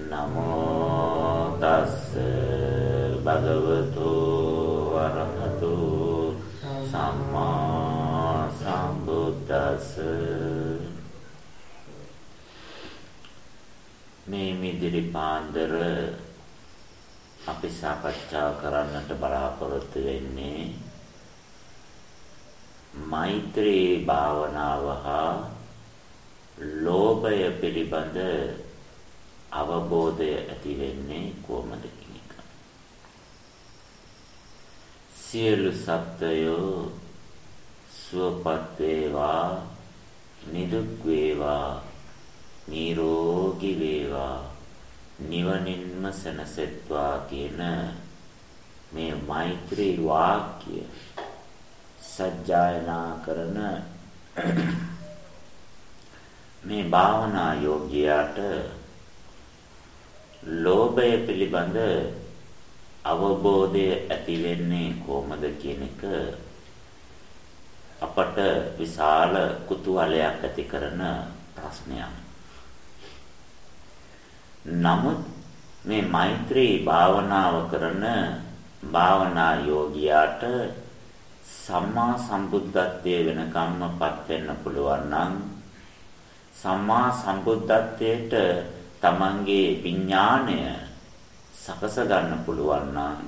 නමෝ තස්ස භගවතු වරහතු සම්මා සම්බුද්දස්ස. මේ මිදිරි පාන්දර අපි සාකච්ඡා කරන්නට බලාපොරොත්තු වෙන්නේ මෛත්‍රී භාවනාව හා ලෝභය පිළිබඳ අවබෝධය ඇති වෙන්නේ කොහොමද කියන එක. සියලු සත්වයෝ සුවපත් වේවා නිදුක් වේවා නිරෝගී වේවා නිවනින්ම සැනසෙත්වා කියන මේ මෛත්‍රී වාක්‍ය සජ්ජායනා කරන මේ භාවනා යෝගියාට ලෝභය පිළිබඳ අවබෝධය ඇති වෙන්නේ කොහොමද කියන එක අපට විශාල කුතුහලයක් ඇති කරන ප්‍රශ්නයක්. නමුත් මේ මෛත්‍රී භාවනාව කරන භාවනා යෝගියාට සම්මා සම්බුද්ධත්වයේ වෙනකම්මපත් වෙන්න පුළුවන් නම් සම්මා සම්බුද්ධත්වයට තමන්ගේ විඥාණය සකස ගන්න පුළුවන් නම්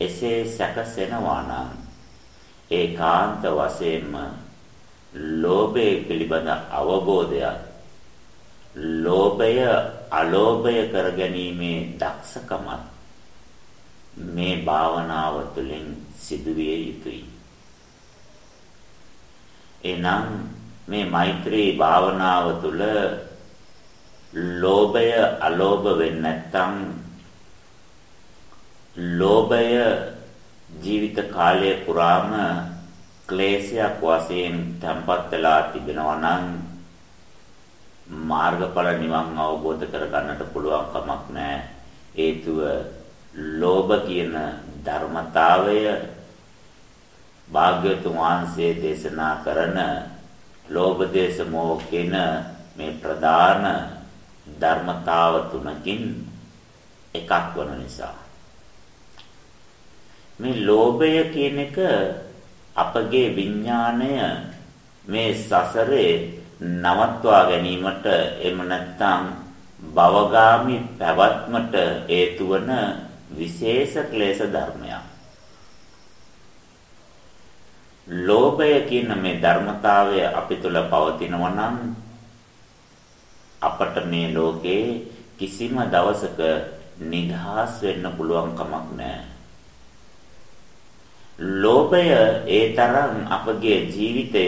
එසේ සැකසෙනවා නම් ඒකාන්ත වශයෙන්ම ලෝභය පිළිබඳ අවබෝධයක් ලෝභය අලෝභය කරගැනීමේ දක්ෂකමත් මේ භාවනාව තුළින් සිදුවිය යුතුයි. එනම් මේ මෛත්‍රී භාවනාව තුළ ලෝභය අලෝභ වෙන්නේ නැත්නම් ලෝභය ජීවිත කාලය පුරාම ක්ලේශයක් වශයෙන් තැම්පත් වෙලා තිබෙනවා නම් මාර්ගඵල නිවන් අවබෝධ කරගන්නට පුළුවන් කමක් නැහැ. හේතුව ලෝභ කියන ධර්මතාවය භාග්‍යතුන් වහන්සේ දේශනා කරන ලෝභ දේශ මොහ කියන මේ ප්‍රධාන ධර්මතාව තුනකින් එකක් වන නිසා මේ ලෝභය කියන එක අපගේ විඥාණය මේ සසරේ නවත්වා ගැනීමට එම නැත්නම් භවගාමි පැවැත්මට හේතු වන විශේෂ ක්ලේශ ධර්මයක්. ලෝභය කියන මේ ධර්මතාවය අපි තුල පවතිනවා නම් අපට මේ ලෝකේ කිසිම දවසක නිදහස් වෙන්න පුළුවන් කමක් නැහැ. ලෝභය ඒ තරම් අපගේ ජීවිතය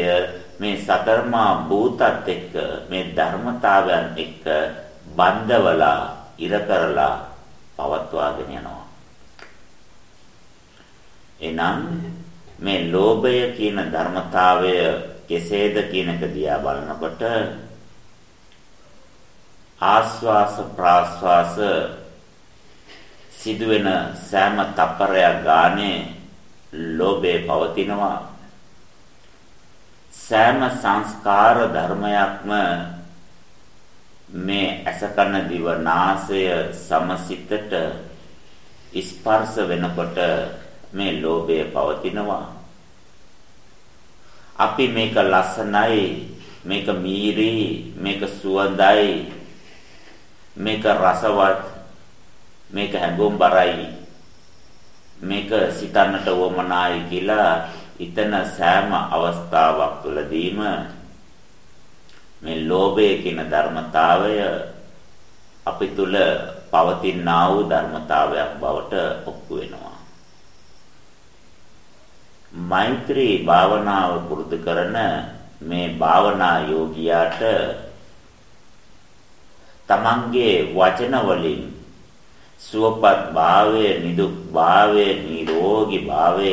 මේ සතරමා භූතත් එක්ක මේ ධර්මතාවයන් එක්ක බන්ධවලා ඉර කරලා පවත්වාගෙන යනවා. එනම් මේ ලෝභය කියන ධර්මතාවය කෙසේද කියන එක දිහා බලනකොට ආස්වාස ප්‍රාස්වාස සිදුවෙන සෑම තප්පරයක් ගානේ ලෝභය පවතිනවා. සෑම සංස්කාර ධර්මයක්ම මේ අසකන දිව නාසය සමසිතට ස්පර්ශ වෙනකොට මේ ලෝභය පවතිනවා. අපි මේක ලස්සනයි මේක මීරි මේක සුවඳයි මේක රසවත් මේක හැඟුම්බරයි මේක සිතන්නට වමනායි කියලා ඊතන සෑම අවස්ථාවක් තුළදීම මේ ලෝභය කියන ධර්මතාවය අපි තුල පවතිනා වූ ධර්මතාවයක් බවට ඔප්පු වෙනවා. මෛත්‍රී භාවනාව පුරුදු කරන මේ භාවනා යෝගියාට තමන්ගේ වචන වලින් සුවපත් භාවය නිදුක් භාවය නිරෝගී භාවය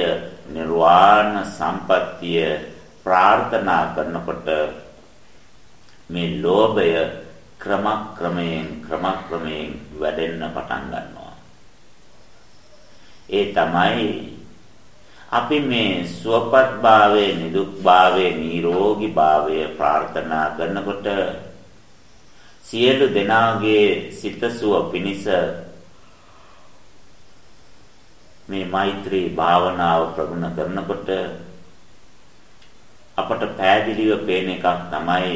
නිර්වාණ සම්පත්තිය ප්‍රාර්ථනා කරනකොට මේ ලෝභය ක්‍රමක්‍රමයෙන් ක්‍රමක්‍රමයෙන් වැඩෙන්න පටන් ගන්නවා. ඒ තමයි අපි මේ සුවපත් භාවයේ නිදුක් භාවයේ නිරෝගී භාවය ප්‍රාර්ථනා කරනකොට සියලු දෙනාගේ සිතසුව පිණිස මේ මෛත්‍රී භාවනාව ප්‍රගුණ කරනකොට අපට පෑදිලිව පේන එකක් තමයි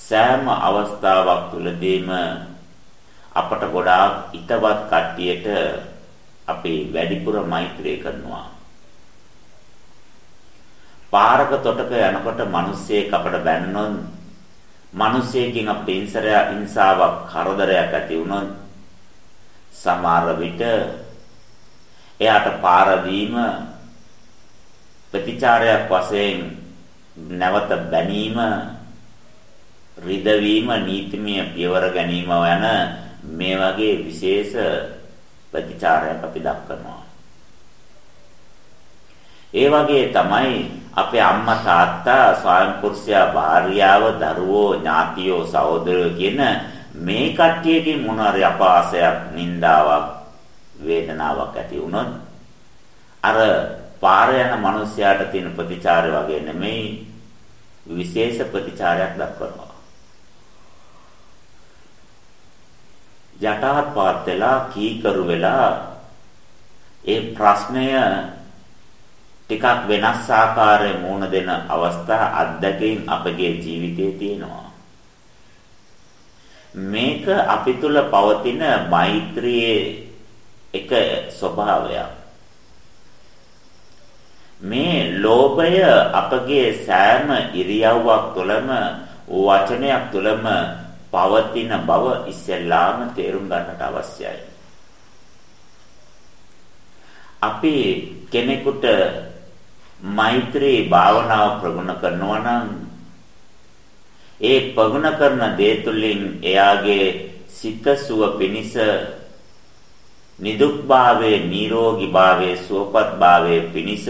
සෑම අවස්ථාවක් තුළදීම අපට ගොඩාක් ිතවත් කට්ටියට අපි වැඩිපුර මෛත්‍රී කරනවා. පාරක තොටක යනකොට මිනිස්සෙක් අපට බැන්නොත් මිනිස්සෙකින් අපේ ඉන්සරය හිංසාවක් කරදරයක් ඇති වුණොත් සමහර විට එයාට පාර දීම ප්‍රතිචාරයක් වශයෙන් නැවත බැනීම රිදවීම නීතිමය පියවර ගැනීම යන මේ වගේ විශේෂ ප්‍රතිචාරයක් අපි දක්වනවා. ඒ වගේ තමයි අපේ අම්මා තාත්තා ස්වයං පුරුෂයා භාර්යාව දරුවෝ ඥාතියෝ සහෝදරයෝ කියන මේ කට්ටියකින් මොනවාරි අපාසයක් නින්දාවක් වේදනාවක් ඇති වුණොත් අර පාර යන මිනිස්යාට තියෙන ප්‍රතිචාරය වගේ නෙමෙයි විශේෂ ප්‍රතිචාරයක් දක්වනවා. යටහත් පාත් වෙලා කීකරු වෙලා ඒ ප්‍රශ්නය ටිකක් වෙනස් ආකාරයේ මුණ දෙන අවස්ථා අත්දැකීම් අපගේ ජීවිතයේ තියෙනවා. මේක අපි තුල පවතින මෛත්‍රියේ එක ස්වභාවයක්. මේ ලෝභය අපගේ සෑම ඉරියව්වක් තුළම වචනයක් තුළම පවතින බව ඉස්සෙල්ලාම තේරුම් ගන්නට අවශ්‍යයි. අපි කෙනෙකුට මෛත්‍රී භාවනාව ප්‍රගුණ කරනවා නම් ඒ ප්‍රගුණ කරන දේ තුළින් එයාගේ සිත සුව පිනිස නිදුක්භාවයේ නිරෝගීභාවයේ සුවපත්භාවයේ පිනිස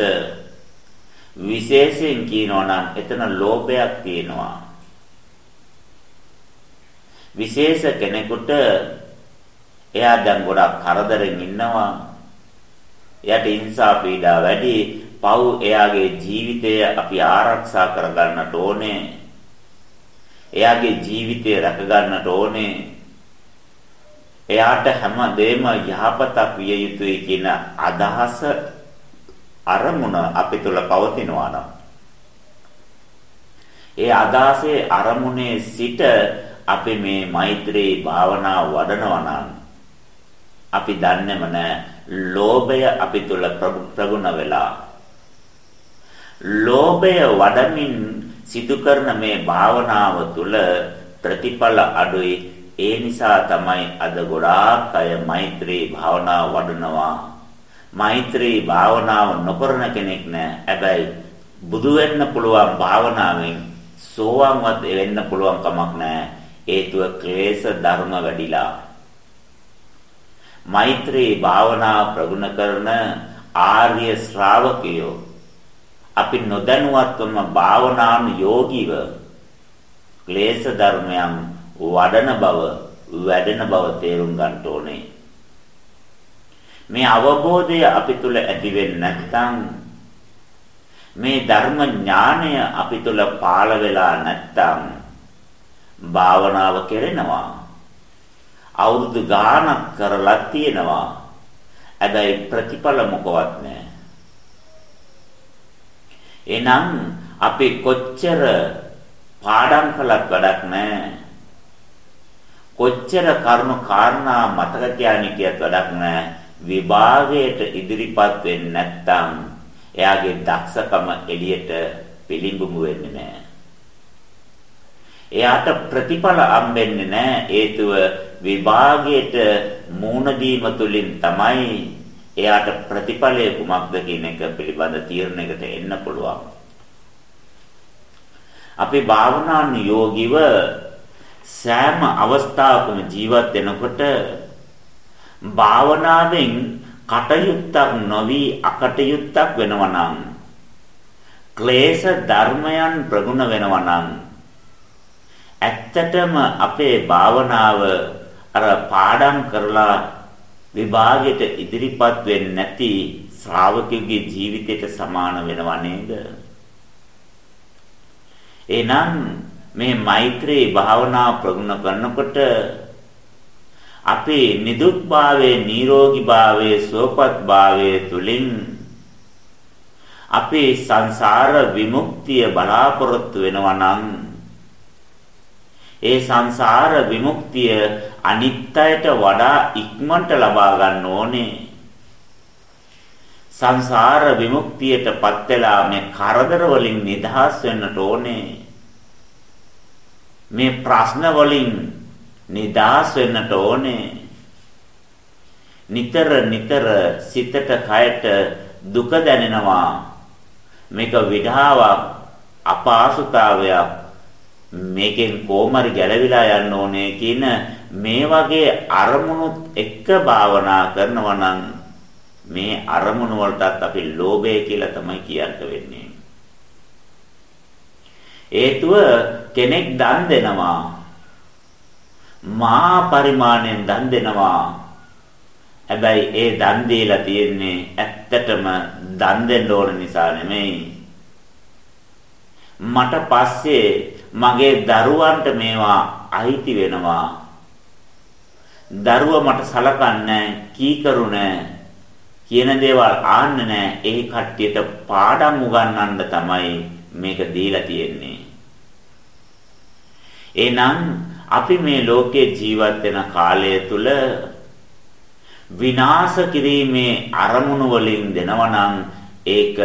විශේෂයෙන් කියනවා නම් එතන ලෝභයක් තියෙනවා විශේෂ කෙනෙකුට එයා දැන් ගොඩක් කරදරෙන් ඉන්නවා. එයාට හිංසා පීඩා වැඩි. පව් එයාගේ ජීවිතය අපි ආරක්ෂා කරගන්නට ඕනේ. එයාගේ ජීවිතය රැක ගන්නට ඕනේ. එයාට හැමදේම යහපතක් විය යුතුයි කියන අදහස අරමුණ අපි තුල පවතිනවා නම් ඒ අදහසේ අරමුණේ සිට අපි මේ මෛත්‍රී භාවනාව වඩනවා නම් අපි දන්නේම නැහැ ලෝභය අපි තුල ප්‍රගුණ වෙලා ලෝභය වඩමින් සිදු කරන මේ භාවනාව තුල ප්‍රතිඵල අඩුයි. ඒ නිසා තමයි අද ගොඩාක් අය මෛත්‍රී භාවනාව වඩනවා. මෛත්‍රී භාවනාව නොකරන කෙනෙක් නෑ. හැබැයි බුදු වෙන්න පුළුවන් භාවනාවෙන් සෝවාන්වත් වෙන්න පුළුවන් කමක් නෑ. හේතුව ක්ලේශ ධර්ම වැඩිලා. මෛත්‍රී භාවනා ප්‍රගුණ කරන ආර්ය ශ්‍රාවකයෝ අපි නොදැනුවත්වම භාවනානු යෝගීව ක්ලේශ ධර්මයන් වඩන බව වැඩෙන බව තේරුම් ගන්න ඕනේ මේ අවබෝධය අපි තුල ඇති වෙන්නේ නැත්නම් මේ ධර්ම ඥානය අපි තුල පාළ වෙලා නැත්නම් භාවනාව කෙරෙනවා. අවුරුදු ගාණක් කරලා තියෙනවා. හැබැයි ප්‍රතිඵල මොකවත් නැහැ. එනම් අපි කොච්චර පාඩම් කළත් වැඩක් නැහැ. කොච්චර කරුණු කාරණා මතක තියාගෙන කියත් වැඩක් නැහැ. විභාගයට ඉදිරිපත් වෙන්නේ නැත්නම් එයාගේ දක්ෂකම එළියට පිළිඹු වෙන්නේ නැහැ. එයාට ප්‍රතිඵල හම්බෙන්නේ නැහැ හේතුව විභාගයට මූණ දීම තුලින් තමයි එයාට ප්‍රතිඵලය කුමක්ද කියන එක පිළිබඳ තීරණයකට එන්න පුළුවන්. අපි භාවනා නියෝගීව සෑම අවස්ථාවකම ජීවත් වෙනකොට භාවනාවෙන් කටයුත්තක් නොවි අකටයුත්තක් වෙනවා නම් ක්ලේශ ධර්මයන් ප්‍රගුණ වෙනවා නම් ඇත්තටම අපේ භාවනාව අර පාඩම් කරලා විභාගයට ඉදිරිපත් වෙන්නේ නැති ශ්‍රාවකයෙකුගේ ජීවිතයට සමාන වෙනව නේද? එහෙනම් මේ මෛත්‍රී භාවනා ප්‍රගුණ කරනකොට අපේ නිදුක්භාවයේ නිරෝගීභාවයේ සුවපත්භාවයේ තුලින් අපේ සංසාර විමුක්තිය බලාපොරොත්තු වෙනවා නම් ඒ සංසාර විමුක්තිය අනිත්‍යයට වඩා ඉක්මනට ලබා ගන්න ඕනේ. සංසාර විමුක්තියටපත් වෙලා මේ කරදර වලින් නිදහස් වෙන්නට ඕනේ. මේ ප්‍රශ්න වලින් නිදහස් වෙන්නට ඕනේ. නිතර නිතර සිතට කයට දුක දැනෙනවා. මේක විඩාවක් අපහසුතාවයක් මේකෙන් කොමරි ගැලවිලා යන්න ඕනේ කියන මේ වගේ අරමුණුත් එක්ක භාවනා කරනවා නම් මේ අරමුණු වලටත් අපි ලෝභය කියලා තමයි කියන්න වෙන්නේ. හේතුව කෙනෙක් දන් දෙනවා. මහා පරිමාණයෙන් දන් දෙනවා. හැබැයි ඒ දන් දීලා තියෙන්නේ ඇත්තටම දන් දෙන්න ඕන නිසා නෙමෙයි. මට පස්සේ මගේ දරුවන්ට මේවා අයිති වෙනවා. දරුව මට සලකන්නේ කීකරු කියන දේවල් ආන්න නැහැ. ඒ කට්ටියට පාඩම් උගන්වන්න තමයි මේක දීලා තියෙන්නේ. එහෙනම් අපි මේ ලෝකේ ජීවත් වෙන කාලය තුල විනාශ කිරීමේ අරමුණු වලින් දෙනවනම් ඒක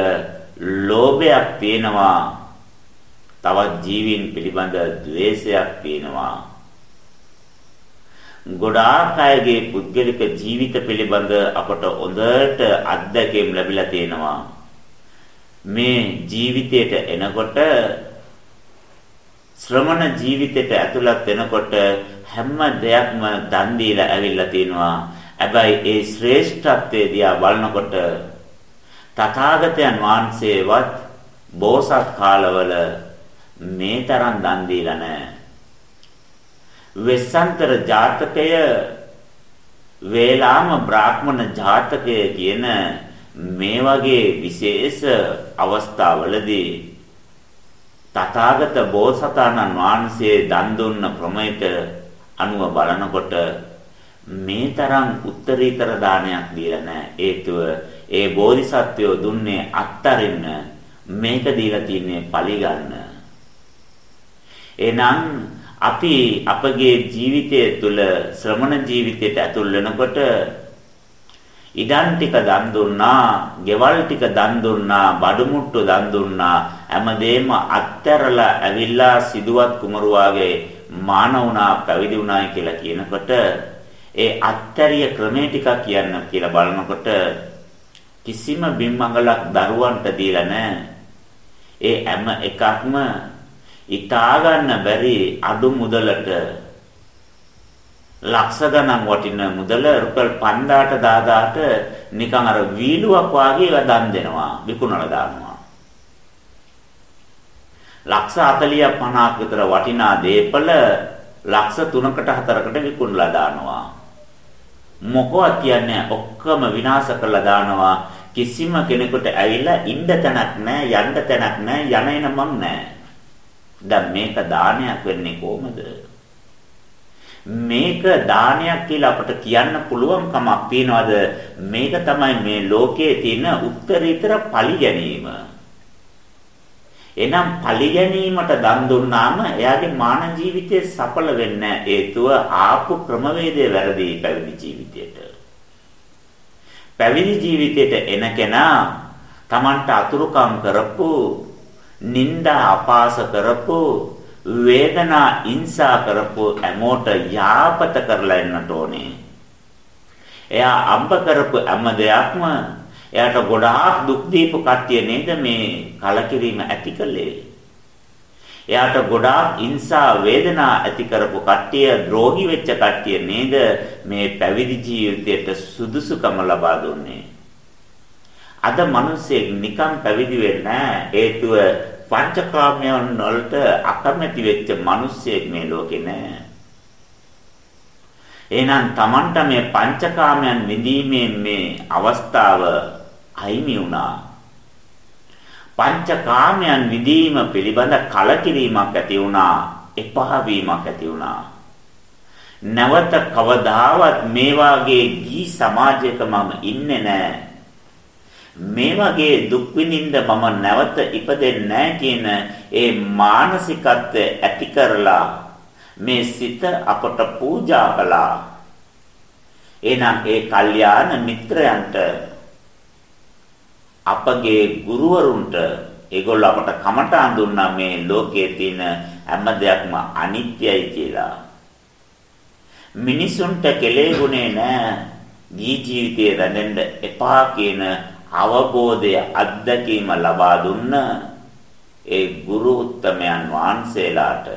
ලෝභයක් තියෙනවා තවත් ජීවීන් පිළිබඳ द्वේෂයක් තියෙනවා ගොඩාක් අයගේ පුද්ගලික ජීවිත පිළිබඳ අපට හොඳට අත්දැකීම් ලැබිලා තියෙනවා මේ ජීවිතයට එනකොට ශ්‍රමණ ජීවිතයට ඇතුළත් වෙනකොට හැම දෙයක්ම දන් දීලා ඇවිල්ලා තිනවා හැබැයි ඒ ශ්‍රේෂ්ඨත්වයේ දිහා බලනකොට තථාගතයන් වහන්සේවත් බෝසත් කාලවල මේ තරම් දන් දීලා නැහැ. වෙස්සන්තර ජාතකය වේලාම බ්‍රාහ්මණ ජාතකය කියන මේ වගේ විශේෂ අවස්ථාවලදී තථාගත බෝසතාණන් වහන්සේ දන් දුන්න ප්‍රමේයට අනුව බලනකොට මේ තරම් උත්තරීතර දානයක් දීලා නැහැ. හේතුව ඒ බෝධිසත්වයෝ දුන්නේ අත්තරින්න මේක දීලා තින්නේ පලි ගන්න. එහෙනම් අපි අපගේ ජීවිතය තුළ ශ්‍රමණ ජීවිතයට ඇතුල් වෙනකොට ඉඩම් ටික දන් දුන්නා, ගෙවල් ටික දන් දුන්නා, බඩුමුට්ටු දන් දුන්නා, හැමදේම අත්හැරලා ඇවිල්ලා සිදුවත් කුමරුවාගේ මාන වුණා, පැවිදි වුණායි කියලා කියනකොට ඒ අත්තරිය ක්‍රමේ ටිකක් කියන්න කියලා බලනකොට කිසිම බිම්මංගලක් දරුවන්ට දීලා නැහැ. ඒ හැම එකක්ම ඉතා ගන්න බැරි අඩු මුදලට ලක්ෂ ගණන් වටින මුදල රුපියල් 5000ට 10000ට නිකන් අර වීලුවක් වාගේ දන් දෙනවා විකුණලා දානවා. ලක්ෂ 40ක් 50ක් විතර වටිනා දීපල ලක්ෂ 3කට 4කට විකුණලා දානවා. මොකවත් කියන්නේ ඔක්කොම විනාශ කරලා දානවා කිසිම කෙනෙකුට ඇවිල්ලා ඉන්න තැනක් නැහැ යන්න තැනක් නැහැ යන එන මං නැහැ දැන් මේක දානයක් වෙන්නේ කොහමද? මේක දානයක් කියලා අපට කියන්න පුළුවන් කමක් තියනවාද? මේක තමයි මේ ලෝකයේ තියෙන උත්තරීතර පලි ගැනීම එනම් පලි ගැනීමට දන් දුන්නාම එයාගේ මාන ජීවිතය සඵල වෙන්නේ හේතුව ආපු ක්‍රමවේදය වැරදි පැවිදි ජීවිතයට. පැවිදි ජීවිතයට එන කෙනා Tamanට අතුරුකම් කරපු, නිന്ദා අපාස කරපු, වේදනා ඉන්සා කරපු හැමෝට යාපත කරලා එන්නට ඕනේ. එයා අම්බ කරපු හැම දෙයක්ම එයාට ගොඩාක් දුක් දීපු කට්ටිය නේද මේ කලකිරීම ඇති කළේ. එයාට ගොඩාක් ඉන්සා වේදනා ඇති කරපු කට්ටිය ද්‍රෝහි වෙච්ච කට්ටිය නේද මේ පැවිදි ජීවිතයට සුදුසුකම ලබා දුන්නේ. අද මිනිස්සෙක් නිකන් පැවිදි වෙන්නේ හේතුව පංචකාමයන් වලට අකමැති වෙච්ච මිනිස්සෙක් මේ ලෝකේ නෑ. එහෙනම් Tamanට මේ පංචකාමයන් විඳීමේ මේ අවස්ථාව අයිමි වුණා. පංචකාමයන් විදීම පිළිබඳ කලකිරීමක් ඇති වුණා. එපා වීමක් ඇති වුණා. නැවත කවදාවත් මේ වාගේ ගී සමාජයක මම ඉන්නේ නැහැ. මේ වගේ දුක් විඳින්න මම නැවත ඉපදෙන්නේ නැහැ කියන ඒ මානසිකත්වය ඇති කරලා මේ සිත අපට පූජා කළා. එහෙනම් ඒ කල්යාණ මිත්‍රයන්ට අපගේ ගුරුවරුන්ට ඒගොල්ලෝ අපට කමටහන් දුන්නා මේ ලෝකයේ තියෙන හැම දෙයක්ම අනිත්‍යයි කියලා. මිනිසුන්ට කෙලෙගුණේ නැහැ. දී ජීවිතේ රැඳෙන්න එපා කියන අවබෝධය අත්දැකීම ලබා දුන්න ඒ ගුරු උත්තමයන් වහන්සේලාට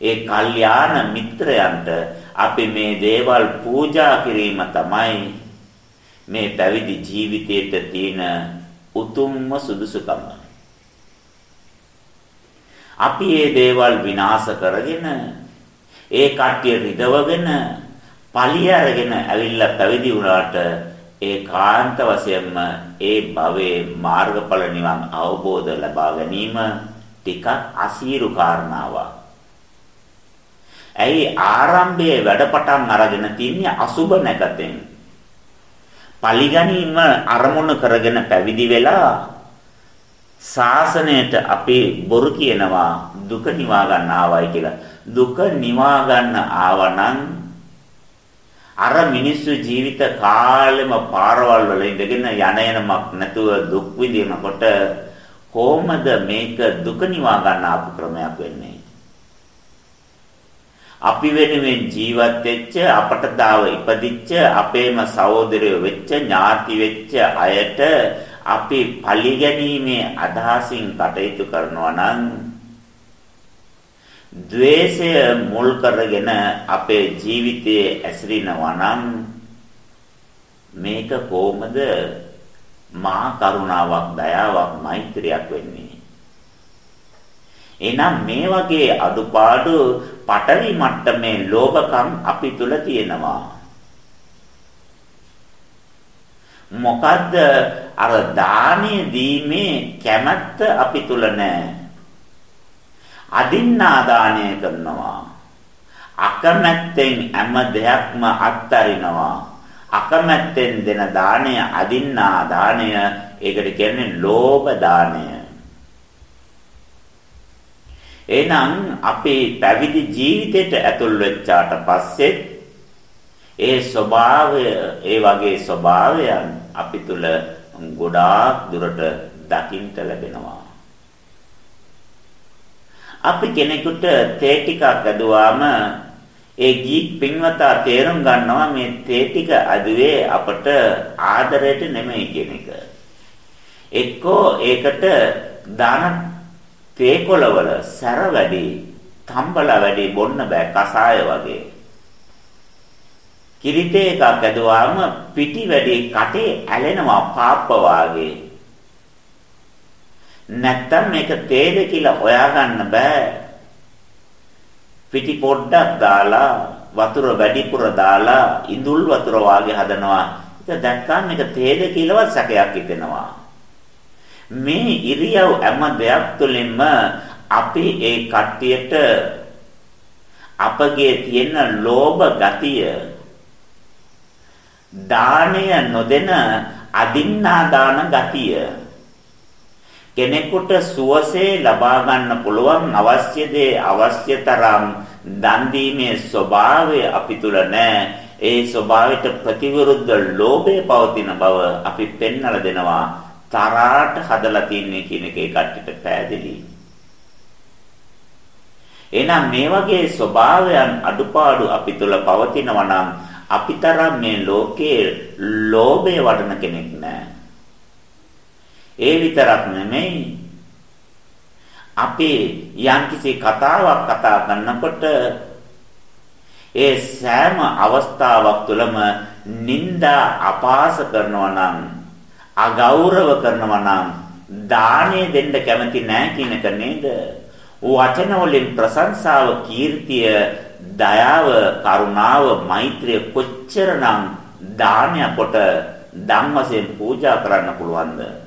ඒ කල්යාණ මිත්‍රයන්ට අපි මේ දේවල් පූජා කිරීම තමයි මේ පැවිදි ජීවිතයට තියෙන උතුම්ම සුදුසුකම. අපි මේ දේවල් විනාශ කරගෙන ඒ කට්ටිය රිදවගෙන පලිය අරගෙන ඇවිල්ලා පැවිදි වුණාට ඒකාන්ත වශයෙන්ම ඒ භවයේ මාර්ගඵල නිවන් අවබෝධ ලබා ගැනීම ටිකක් අසීරු කාරණාවක්. ඇයි ආරම්භයේ වැඩපටන් අරගෙන තින්නේ අසුබ නැකතෙන්. පරිගැනීම අරමුණු කරගෙන පැවිදි වෙලා ශාසනයට අපි බොරු කියනවා දුක නිවා ගන්න ආවයි කියලා. දුක නිවා ගන්න ආවනම් අර මිනිස්සු ජීවිත කාලෙම පාරවල් වල ඉඳගෙන යන යනමක් නැතුව දුක් විඳිනකොට කොහොමද මේක දුක නිවා ගන්න ආපු ක්‍රමයක් වෙන්නේ? අපි වෙනුවෙන් ජීවත් වෙච්ච අපට දාව ඉපදිච්ච අපේම සහෝදරයෝ වෙච්ච ඥාති වෙච්ච අයට අපි පරිගැනීමේ අදහසින් කටයුතු කරනවා නම් ද්වේෂය මුල් කරගෙන අපේ ජීවිතයේ ඇසිරෙනවා නම් මේක කොහොමද මහා කරුණාවක් දයාවක් මෛත්‍රියක් වෙන්නේ එහෙනම් මේ වගේ අඩුපාඩු පටවි මට්ටමේ ලෝභකම් අපි තුල තියෙනවා. මොකද්ද අර දානීය දීමේ කැමැත්ත අපි තුල නැහැ. අදින්නා දානය කරනවා. අකමැත්තෙන් හැම දෙයක්ම අත්හරිනවා. අකමැත්තෙන් දෙන දාණය අදින්නා දාණය ඒකට කියන්නේ ලෝභ දාණය. එහෙනම් අපේ පැවිදි ජීවිතයට ඇතුල් වෙච්චාට පස්සේ ඒ ස්වභාවය ඒ වගේ ස්වභාවයන් අපි තුල ගොඩාක් දුරට දකින්න ලැබෙනවා. අපි කෙනෙකුට තේ ටිකක් ඇදුවාම ඒ ගීක් පින්වතා තේරුම් ගන්නවා මේ තේ ටික අදුවේ අපට ආදරයට නෙමෙයි කියන එක. එක්කෝ ඒකට දාන තේකොළවල සැර වැඩි, තම්බල වැඩි බොන්න බෑ කසාය වගේ. කිරිතේ එකක් ඇදුවාම පිටි වැඩි කටේ ඇලෙනවා පාප්ප වාගේ. නැත්තම් මේක තේද කියලා හොයාගන්න බෑ. පිටි පොඩ්ඩක් දාලා වතුර වැඩිපුර දාලා ඉඳුල් වතුර වාගේ හදනවා. ඒක දැක්කම මේක තේද කියලාවත් සැකයක් හිතෙනවා. මේ ඉරියව් හැම දෙයක් තුළින්ම අපි ඒ කට්ටියට අපගේ තියෙන ලෝභ ගතිය දාණය නොදෙන අදින්නා දාන ගතිය කෙනෙකුට සුවසේ ලබා ගන්න පුළුවන් අවශ්‍ය දේ අවශ්‍ය තරම් දන් දීමේ ස්වභාවය අපි තුල නැහැ ඒ ස්වභාවයට ප්‍රතිවිරුද්ධ ලෝභය පවතින බව අපි පෙන්වලා දෙනවා තරාට හදලා තින්නේ කියන එක ඒ කට්ටියට පැහැදිලි. එහෙනම් මේ වගේ ස්වභාවයන් අඩුපාඩු අපි තුල පවතිනවා නම් අපිතරම් මේ ලෝකයේ ලෝභය වඩන කෙනෙක් නැහැ. ඒ විතරක් නෙමෙයි අපි යම්කිසි කතාවක් කතා කරනකොට ඒ සෑම අවස්ථාවක් තුළම නිന്ദා අපාස කරනවා නම් අගෞරව කරනවා නම් දාණය දෙන්න කැමති නැහැ කියන එක නේද? වචන වලින් ප්‍රශංසාව, කීර්තිය, දයාව, කරුණාව, මෛත්‍රිය කොච්චරනම් දානය කොට ධම්මසෙන් පූජා කරන්න පුළුවන්ද?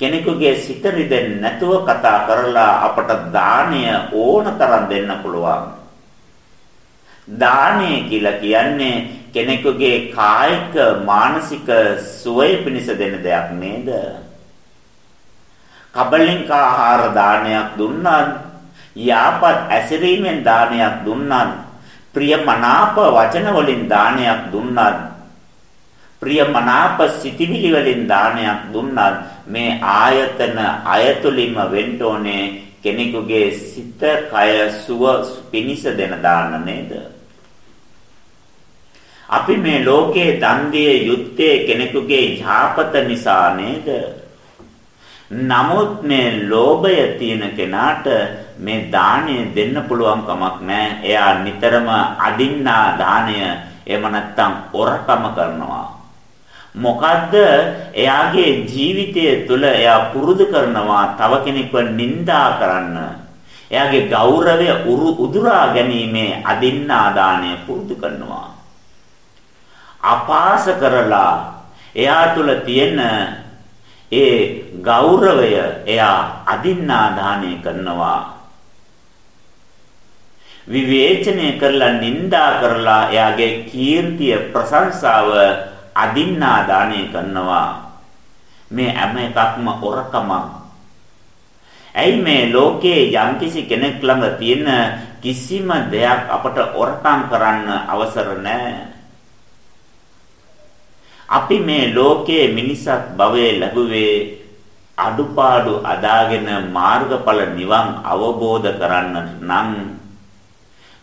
කෙනෙකුගේ සිත රිදෙන්නේ නැතුව කතා කරලා අපට දාණය ඕන තරම් දෙන්න පුළුවන්. දාණය කියලා කියන්නේ කෙනෙකුගේ කායික මානසික සුවය පිණිස දෙන දෙයක් නේද? කබලින්ක ආහාර දානයක් දුන්නාත් යාපත් ඇසිරීමෙන් දානයක් දුන්නාත් ප්‍රියමනාප වචන වලින් දානයක් දුන්නාත් ප්‍රියමනාප සිතිවිලි වලින් දානයක් දුන්නාත් මේ ආයතන අයතුලින්ම වෙන්න ඕනේ කෙනෙකුගේ සිත කය සුව පිනිස දෙන දාන නේද අපි මේ ලෝකයේ දන් දිය යුත්තේ කෙනෙකුගේ යාපත නිසා නේද නමුත් මේ ලෝභය තියෙන කෙනාට මේ දාණය දෙන්න පුළුවන් කමක් නැහැ. එයා නිතරම අදින්නා දාණය එහෙම නැත්නම් ඔරකම කරනවා. මොකද්ද එයාගේ ජීවිතය තුළ එයා පුරුදු කරනවා තව කෙනෙක්ව නිඳා කරන්න. එයාගේ ගෞරවය උදුරා ගැනීමේ අදින්නා දාණය පුරුදු කරනවා. අපාස කරලා එයා තුළ තියෙන ඒ ගෞරවය එයා අදින්නාදානය කරනවා විවේචනය කරලා නිඳා කරලා එයාගේ කීර්තිය ප්‍රශංසාව අදින්නාදානය කරනවා. මේ හැම එකක්ම ඔරකම ඇයි මේ ලෝකේ යම්කිසි කෙනෙක් ළඟ තියෙන කිසිම දෙයක් අපට ඔරකම් කරන්න අවසර නැහැ? අපි මේ ලෝකයේ මිනිසක් භවයේ ලැබුවේ අඩුපාඩු අදාගෙන මාර්ගඵල නිවන් අවබෝධ කරන්නට නම්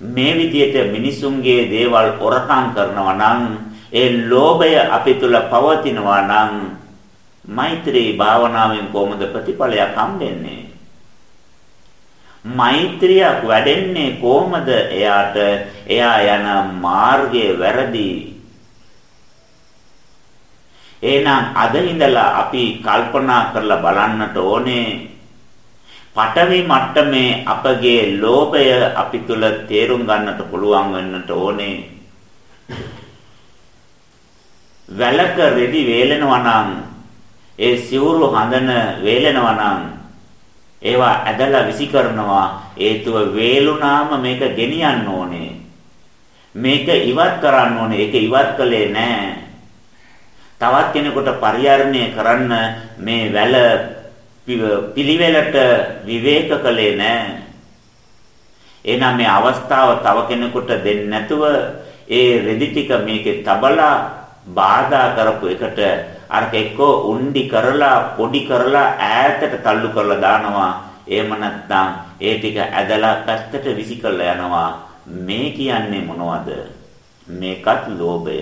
මේ විදිහට මිනිසුන්ගේ දේවල් ඔරකම් කරනවා නම් ඒ ලෝභය අපි තුල පවතිනවා නම් මෛත්‍රී භාවනාවෙන් කොහොමද ප්‍රතිඵලයක් හම්බෙන්නේ? මෛත්‍රියක් වැඩෙන්නේ කොහොමද? එයාට එයා යන මාර්ගයේ වැරදි. එහෙනම් අද ඉඳලා අපි කල්පනා කරලා බලන්නට ඕනේ. පඨවි මට්ටමේ අපගේ ලෝභය අපි තුල තේරුම් ගන්නට පුළුවන් වෙන්නට ඕනේ. වැලක රෙදි වේලෙනවා නම් ඒ සිවුරු හඳන වේලෙනවා නම් ඒවා ඇදලා විසි කරනවා හේතුව වේලුනාම මේක ගෙනියන්න ඕනේ. මේක ඉවත් කරන්න ඕනේ. ඒක ඉවත් කළේ නැහැ තවත් කෙනෙකුට පරිහරණය කරන්න මේ වැල පිළිවෙලට විවේක කළේ නැහැ. එහෙනම් මේ අවස්ථාව තව කෙනෙකුට දෙන්නේ නැතුව ඒ රෙදි ටික මේකේ තබලා බාධා කරපු එකට අරක එක්කෝ උණ්ඩි කරලා පොඩි කරලා ඈතට තල්ලු කරලා දානවා. එහෙම නැත්නම් ඒ ටික ඇදලා පැත්තට විසි කරලා යනවා. මේ කියන්නේ මොනවද? මේකත් ලෝභය.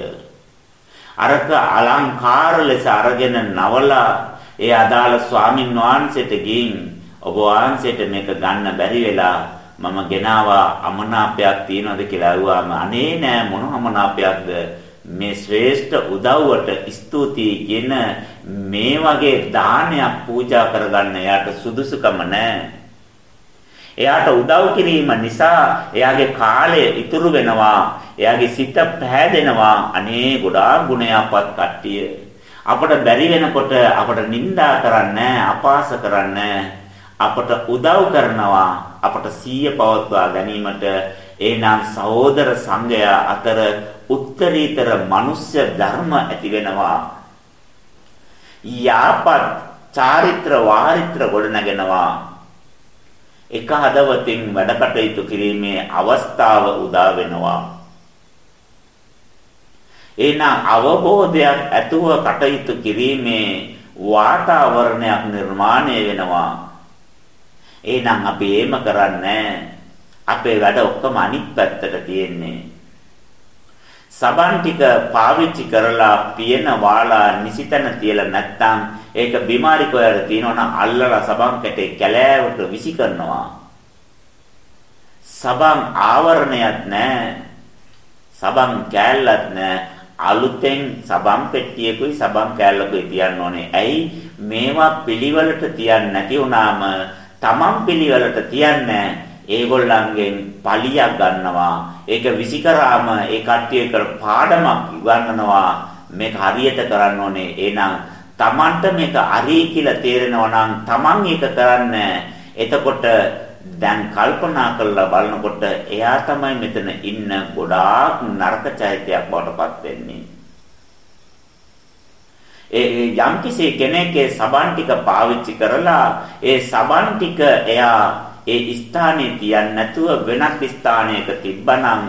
අරක අලංකාර ලෙස අරගෙන නවලා ඒ අදාළ ස්වාමින් වහන්සේට ගින් ඔබ වහන්සේට මේක ගන්න බැරි වෙලා මම ගෙනාවා අමනාපයක් තියනවද කියලා අහුවාම අනේ නෑ මොන අමනාපයක්ද මේ ශ්‍රේෂ්ඨ උදව්වට ස්තුතියි කියන මේ වගේ දානයක් පූජා කරගන්න එයාට සුදුසුකම නැහැ එයාට උදව් කිරීම නිසා එයාගේ කාලය ඉතුරු වෙනවා. එයාගේ සිත පෑදෙනවා. අනේ ගොඩාක් ගුණයක්වත් කට්ටිය. අපට බැරි වෙනකොට අපට නිඳා කරන්නේ අපාස කරන්නේ අපට උදව් කරනවා. අපට සීය පවත්වා ගැනීමට එනම් සහෝදර සංඝයා අතර උත්තරීතර මනුෂ්‍ය ධර්ම ඇති වෙනවා. යාපත් චාරිත්‍ර වාරිත්‍ර ගොඩනගෙනවා එක හදවතින් වැඩ කටයුතු කිරීමේ අවස්ථාව උදා වෙනවා. එනම් අවබෝධයක් ඇතුව කටයුතු කිරීමේ වාතාවරණයක් නිර්මාණය වෙනවා. එහෙනම් අපි එහෙම කරන්නේ අපේ වැඩ ඔක්කොම අනිත් පැත්තට තියෙන්නේ. සබන් ටික පාවිච්චි කරලා පියන වාලා නිසිතන තියලා නැත්තම් ඒක බිමාරි කොයර තියෙනවනම් අල්ලලා සබන් කැටේ කැලෑවට විසි කරනවා. සබන් ආවරණයක් නැහැ. සබන් කෑල්ලක් නැහැ. අලුතෙන් සබන් පෙට්ටියකුයි සබන් කෑල්ලකුයි තියන්න ඕනේ. ඇයි මේවා පිළිවෙලට තියන්නේ නැති වුනාම තමන් පිළිවෙලට තියන්නේ ඒගොල්ලන්ගෙන් පලියක් ගන්නවා. ඒක විසිකරාම ඒ කට්ටිය කර පාඩමක් ඉවන්නනවා. මේක හරියට කරන්න ඕනේ. එහෙනම් Tamanට මේක අරි කියලා තේරෙනවා නම් Taman ඒක කරන්නේ එතකොට දැන් කල්පනා කරලා බලනකොට එයා තමයි මෙතන ඉන්න ගොඩාක් නරක චෛත්‍යයක් බවට පත් වෙන්නේ. ඒ යම්කිසි කෙනෙක්ගේ සබන් ටික පාවිච්චි කරලා ඒ සබන් ටික එයා ඒ ස්ථානයේ තියන්නේ නැතුව වෙනත් ස්ථානයක තිබ්බනම්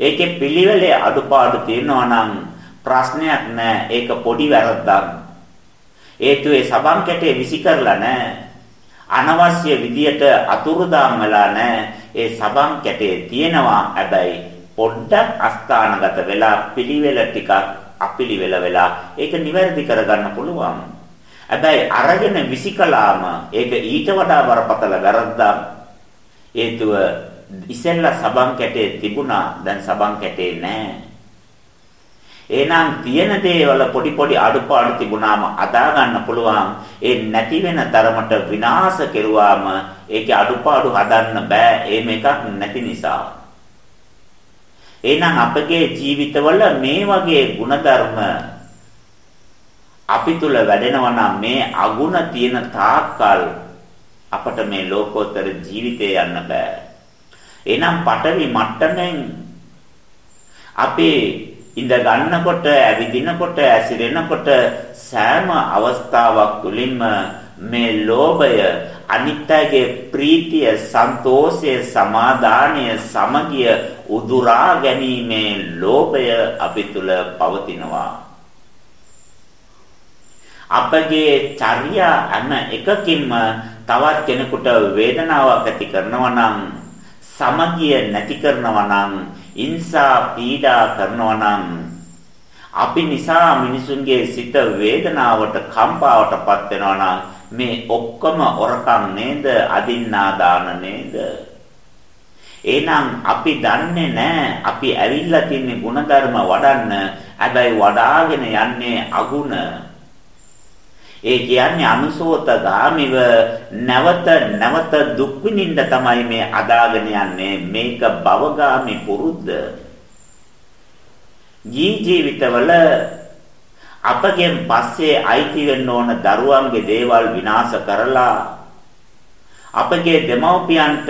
ඒකේ පිළිවෙලේ අඩුපාඩු තියෙනවා නම් ප්‍රශ්නයක් නෑ. ඒක පොඩි වැරද්දක්. ඒතු ඒ සබන් කැටේ විසි කරලා නෑ. අනවශ්‍ය විදියට අතුරුදාම් වෙලා නෑ. ඒ සබන් කැටේ තියෙනවා. හැබැයි පොඩ්ඩක් අස්ථානගත වෙලා පිළිවෙල ටිකක් අපිලිවෙල වෙලා ඒක නිවැරදි කරගන්න පුළුවන්. හැබැයි අරගෙන විසිකලාම ඒක ඊට වඩා බරපතල වැරද්දක්. හේතුව ඉසෙල්ලා සබන් කැටේ තිබුණා දැන් සබන් කැටේ නැහැ. එහෙනම් තියෙන දේවල පොඩි පොඩි අඩුපාඩු තිබුණාම අදා ගන්න පුළුවන්. ඒ නැති වෙන තරමට විනාශ කෙරුවාම ඒකේ අඩුපාඩු හදන්න බෑ. ඒ මේකක් නැති නිසා. එහෙනම් අපගේ ජීවිතවල මේ වගේ ಗುಣධර්ම අපි තුල වැඩෙනවා නම් මේ අගුණ තියෙන තාක්කල් අපට මේ ලෝකෝත්තර ජීවිතේ යන්න බෑ. එහෙනම් පටවි මට්ටමෙන් අපේ ඉඳ ගන්නකොට, ඇවිදිනකොට, ඇසිරෙනකොට සෑම අවස්ථාවක් තුලින්ම මේ ලෝභය, අනිත්‍යයේ ප්‍රීතිය, සන්තෝෂය, සමාදානය, සමගිය උදුරා ගැනීමේ ලෝභය අපි තුල පවතිනවා. අපගේ චර්යා හැම එකකින්ම තවත් කෙනෙකුට වේදනාවක් ඇති කරනවා නම් සමගිය නැති කරනවා නම් ඉන්සා පීඩා කරනවා නම් අපි නිසා මිනිසුන්ගේ සිත වේදනාවට කම්පාවටපත් වෙනවා නම් මේ ඔක්කොම ඔරකම් නේද අදින්නා දාන නේද එහෙනම් අපි දන්නේ නැහැ අපි ඇවිල්ලා තින්නේ ಗುಣධර්ම වඩන්න. හැබැයි වඩාගෙන යන්නේ අගුණ. ඒ කියන්නේ අනුසෝත ගාමිව නැවත නැවත දුක් විඳින්න තමයි මේ අදාගෙන යන්නේ. මේක භවගාමි පුරුද්ද. ජී ජීවිතවල අපගෙන් පස්සේ අයිති වෙන්න ඕන දරුවන්ගේ දේවල් විනාශ කරලා අපගේ දෙමව්පියන්ට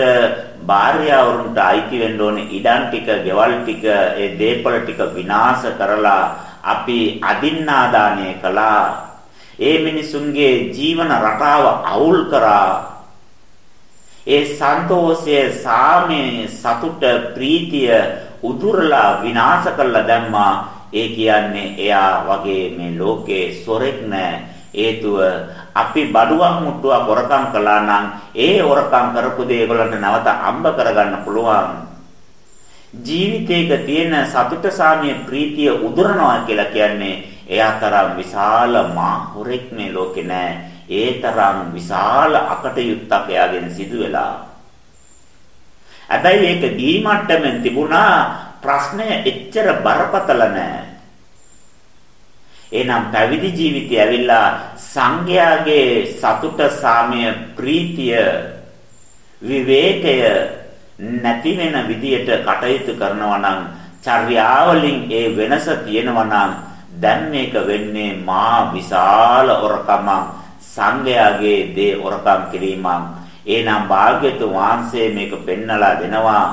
භාර්යාවරුන්ට අයිති වෙන්න ඕනේ ඉඩම් ටික, ගෙවල් ටික, ඒ දේපල ටික විනාශ කරලා අපි අදින්නාදානය කළා. ඒ මිනිසුන්ගේ ජීවන රටාව අවුල් කරා. ඒ සන්තෝෂය, සාමය, සතුට, ප්‍රීතිය උදුරලා විනාශ කළා දැම්මා. ඒ කියන්නේ එයා වගේ මේ ලෝකේ සොරෙක් නෑ. හේතුව අපි බඩුවක් මුට්ටුවක් හොරකම් කළා නම් ඒ හොරකම් කරපු දේ ඒගොල්ලන්ට නැවත අම්බ කරගන්න පුළුවන්. ජීවිතයක තියෙන සතුට සාමිය ප්‍රීතිය උදුරනවා කියලා කියන්නේ එයා තරම් විශාල මා හොරෙක් මේ ලෝකේ නෑ. ඒ තරම් විශාල අකටයුත්තක් එයාගෙන් සිදු වෙලා. හැබැයි ඒක දී මට්ටමින් තිබුණා ප්‍රශ්නය එච්චර බරපතල නෑ. එහෙනම් පැවිදි ජීවිතය ඇවිල්ලා සංඝයාගේ සතුට සාමය ප්‍රීතිය විවේකය නැති වෙන විදියට කටයුතු කරනවා නම් චර්යාවලින් ඒ වෙනස තියෙනවා නම් දැන් මේක වෙන්නේ මා විශාල ඔරකමක්. සංඝයාගේ දේ ඔරකම් කිරීමක්. එනම් භාග්‍යතුන් වහන්සේ මේක පෙන්නලා දෙනවා.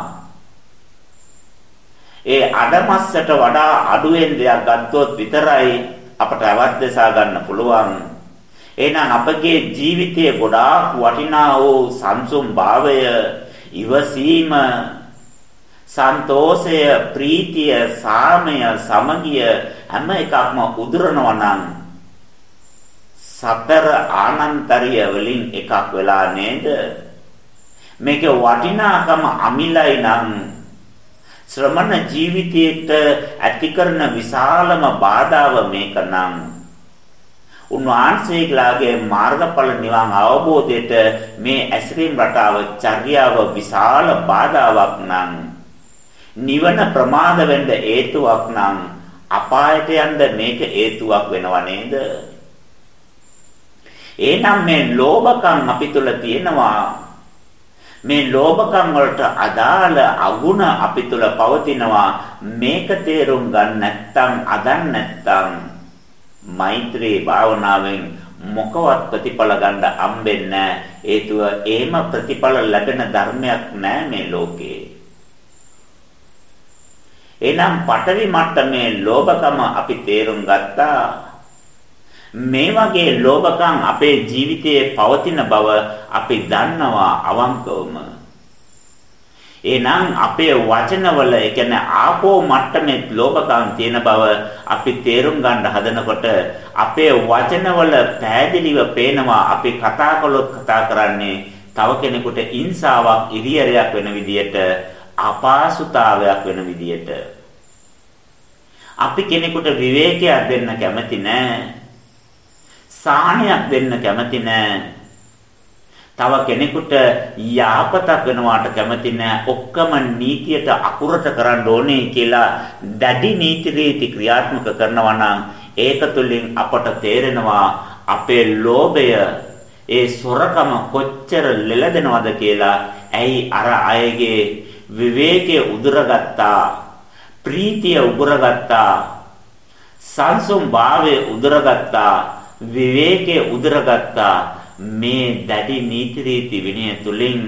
ඒ අඩමස්සට වඩා අඩුවෙන් දෙයක් ගත්තොත් විතරයි අපට අවද්දසා ගන්න පුළුවන්. එහෙනම් අපගේ ජීවිතයේ ගොඩාක් වටිනා වූ සංසුම් භාවය, ඉවසීම, සන්තෝෂය, ප්‍රීතිය, සාමය, සමගිය හැම එකක්ම උදුරනවා නම් සතර ආනන්තරිය වලින් එකක් වෙලා නේද? මේකේ වටිනාකම අමිලයි නම් ශ්‍රමණ ජීවිතයට ඇති කරන විශාලම බාධාව මේක නම් උන්වහන්සේලාගේ මාර්ගඵල නිවන් අවබෝධයට මේ ඇසිරීම රටාව චර්යාව විශාල බාධාවක් නම් නිවන ප්‍රමාද වෙන්න හේතුවක් නම් අපායට යන්න මේක හේතුවක් වෙනව නේද? එහෙනම් මේ ලෝභකම් අපි තුල තියෙනවා. මේ ලෝභකම් වලට අදාළ අගුණ අපි තුල පවතිනවා. මේක තේරුම් ගන්න නැත්නම් අදන් නැත්නම් මෛත්‍රී භාවනාවෙන් මොකවත් ප්‍රතිඵල ගන්න හම්බෙන්නේ හේතුව එහෙම ප්‍රතිඵල ලැබෙන ධර්මයක් නෑ මේ ලෝකේ. එනම් පටවි මට්ටමේ ලෝභකම අපි තේරුම් ගත්තා. මේ වගේ ලෝභකම් අපේ ජීවිතයේ පවතින බව අපි දන්නවා අවංකවම. එහෙනම් අපේ වචනවල ඒ කියන්නේ ආපෝ මට්ටමේ ලෝභකම් තියෙන බව අපි තේරුම් ගන්න හදනකොට අපේ වචනවල පෑදිලිව පේනවා අපි කතා කළොත් කතා කරන්නේ තව කෙනෙකුට ඉන්සාවක් ඉරියරයක් වෙන විදියට අපහසුතාවයක් වෙන විදියට අපි කෙනෙකුට විවේකයක් දෙන්න කැමති නෑ. සාහනයක් දෙන්න කැමති නෑ. තව කෙනෙකුට යාපතක් වෙනවාට කැමති නෑ. ඔක්කොම නීතියට අකුරට කරන්න ඕනේ කියලා දැඩි නීති රීති ක්‍රියාත්මක කරනවා නම් ඒක තුළින් අපට තේරෙනවා අපේ ලෝභය ඒ සොරකම කොච්චර ලෙලදෙනවද කියලා ඇයි අර අයගේ විවේකයේ උදුරගත්තා? ප්‍රීතිය උදුරගත්තා සංසුම් භාවයේ උදුරගත්තා. විවේකයේ උදුරගත්තා. මේ දැඩි නීති රීති විනය තුලින්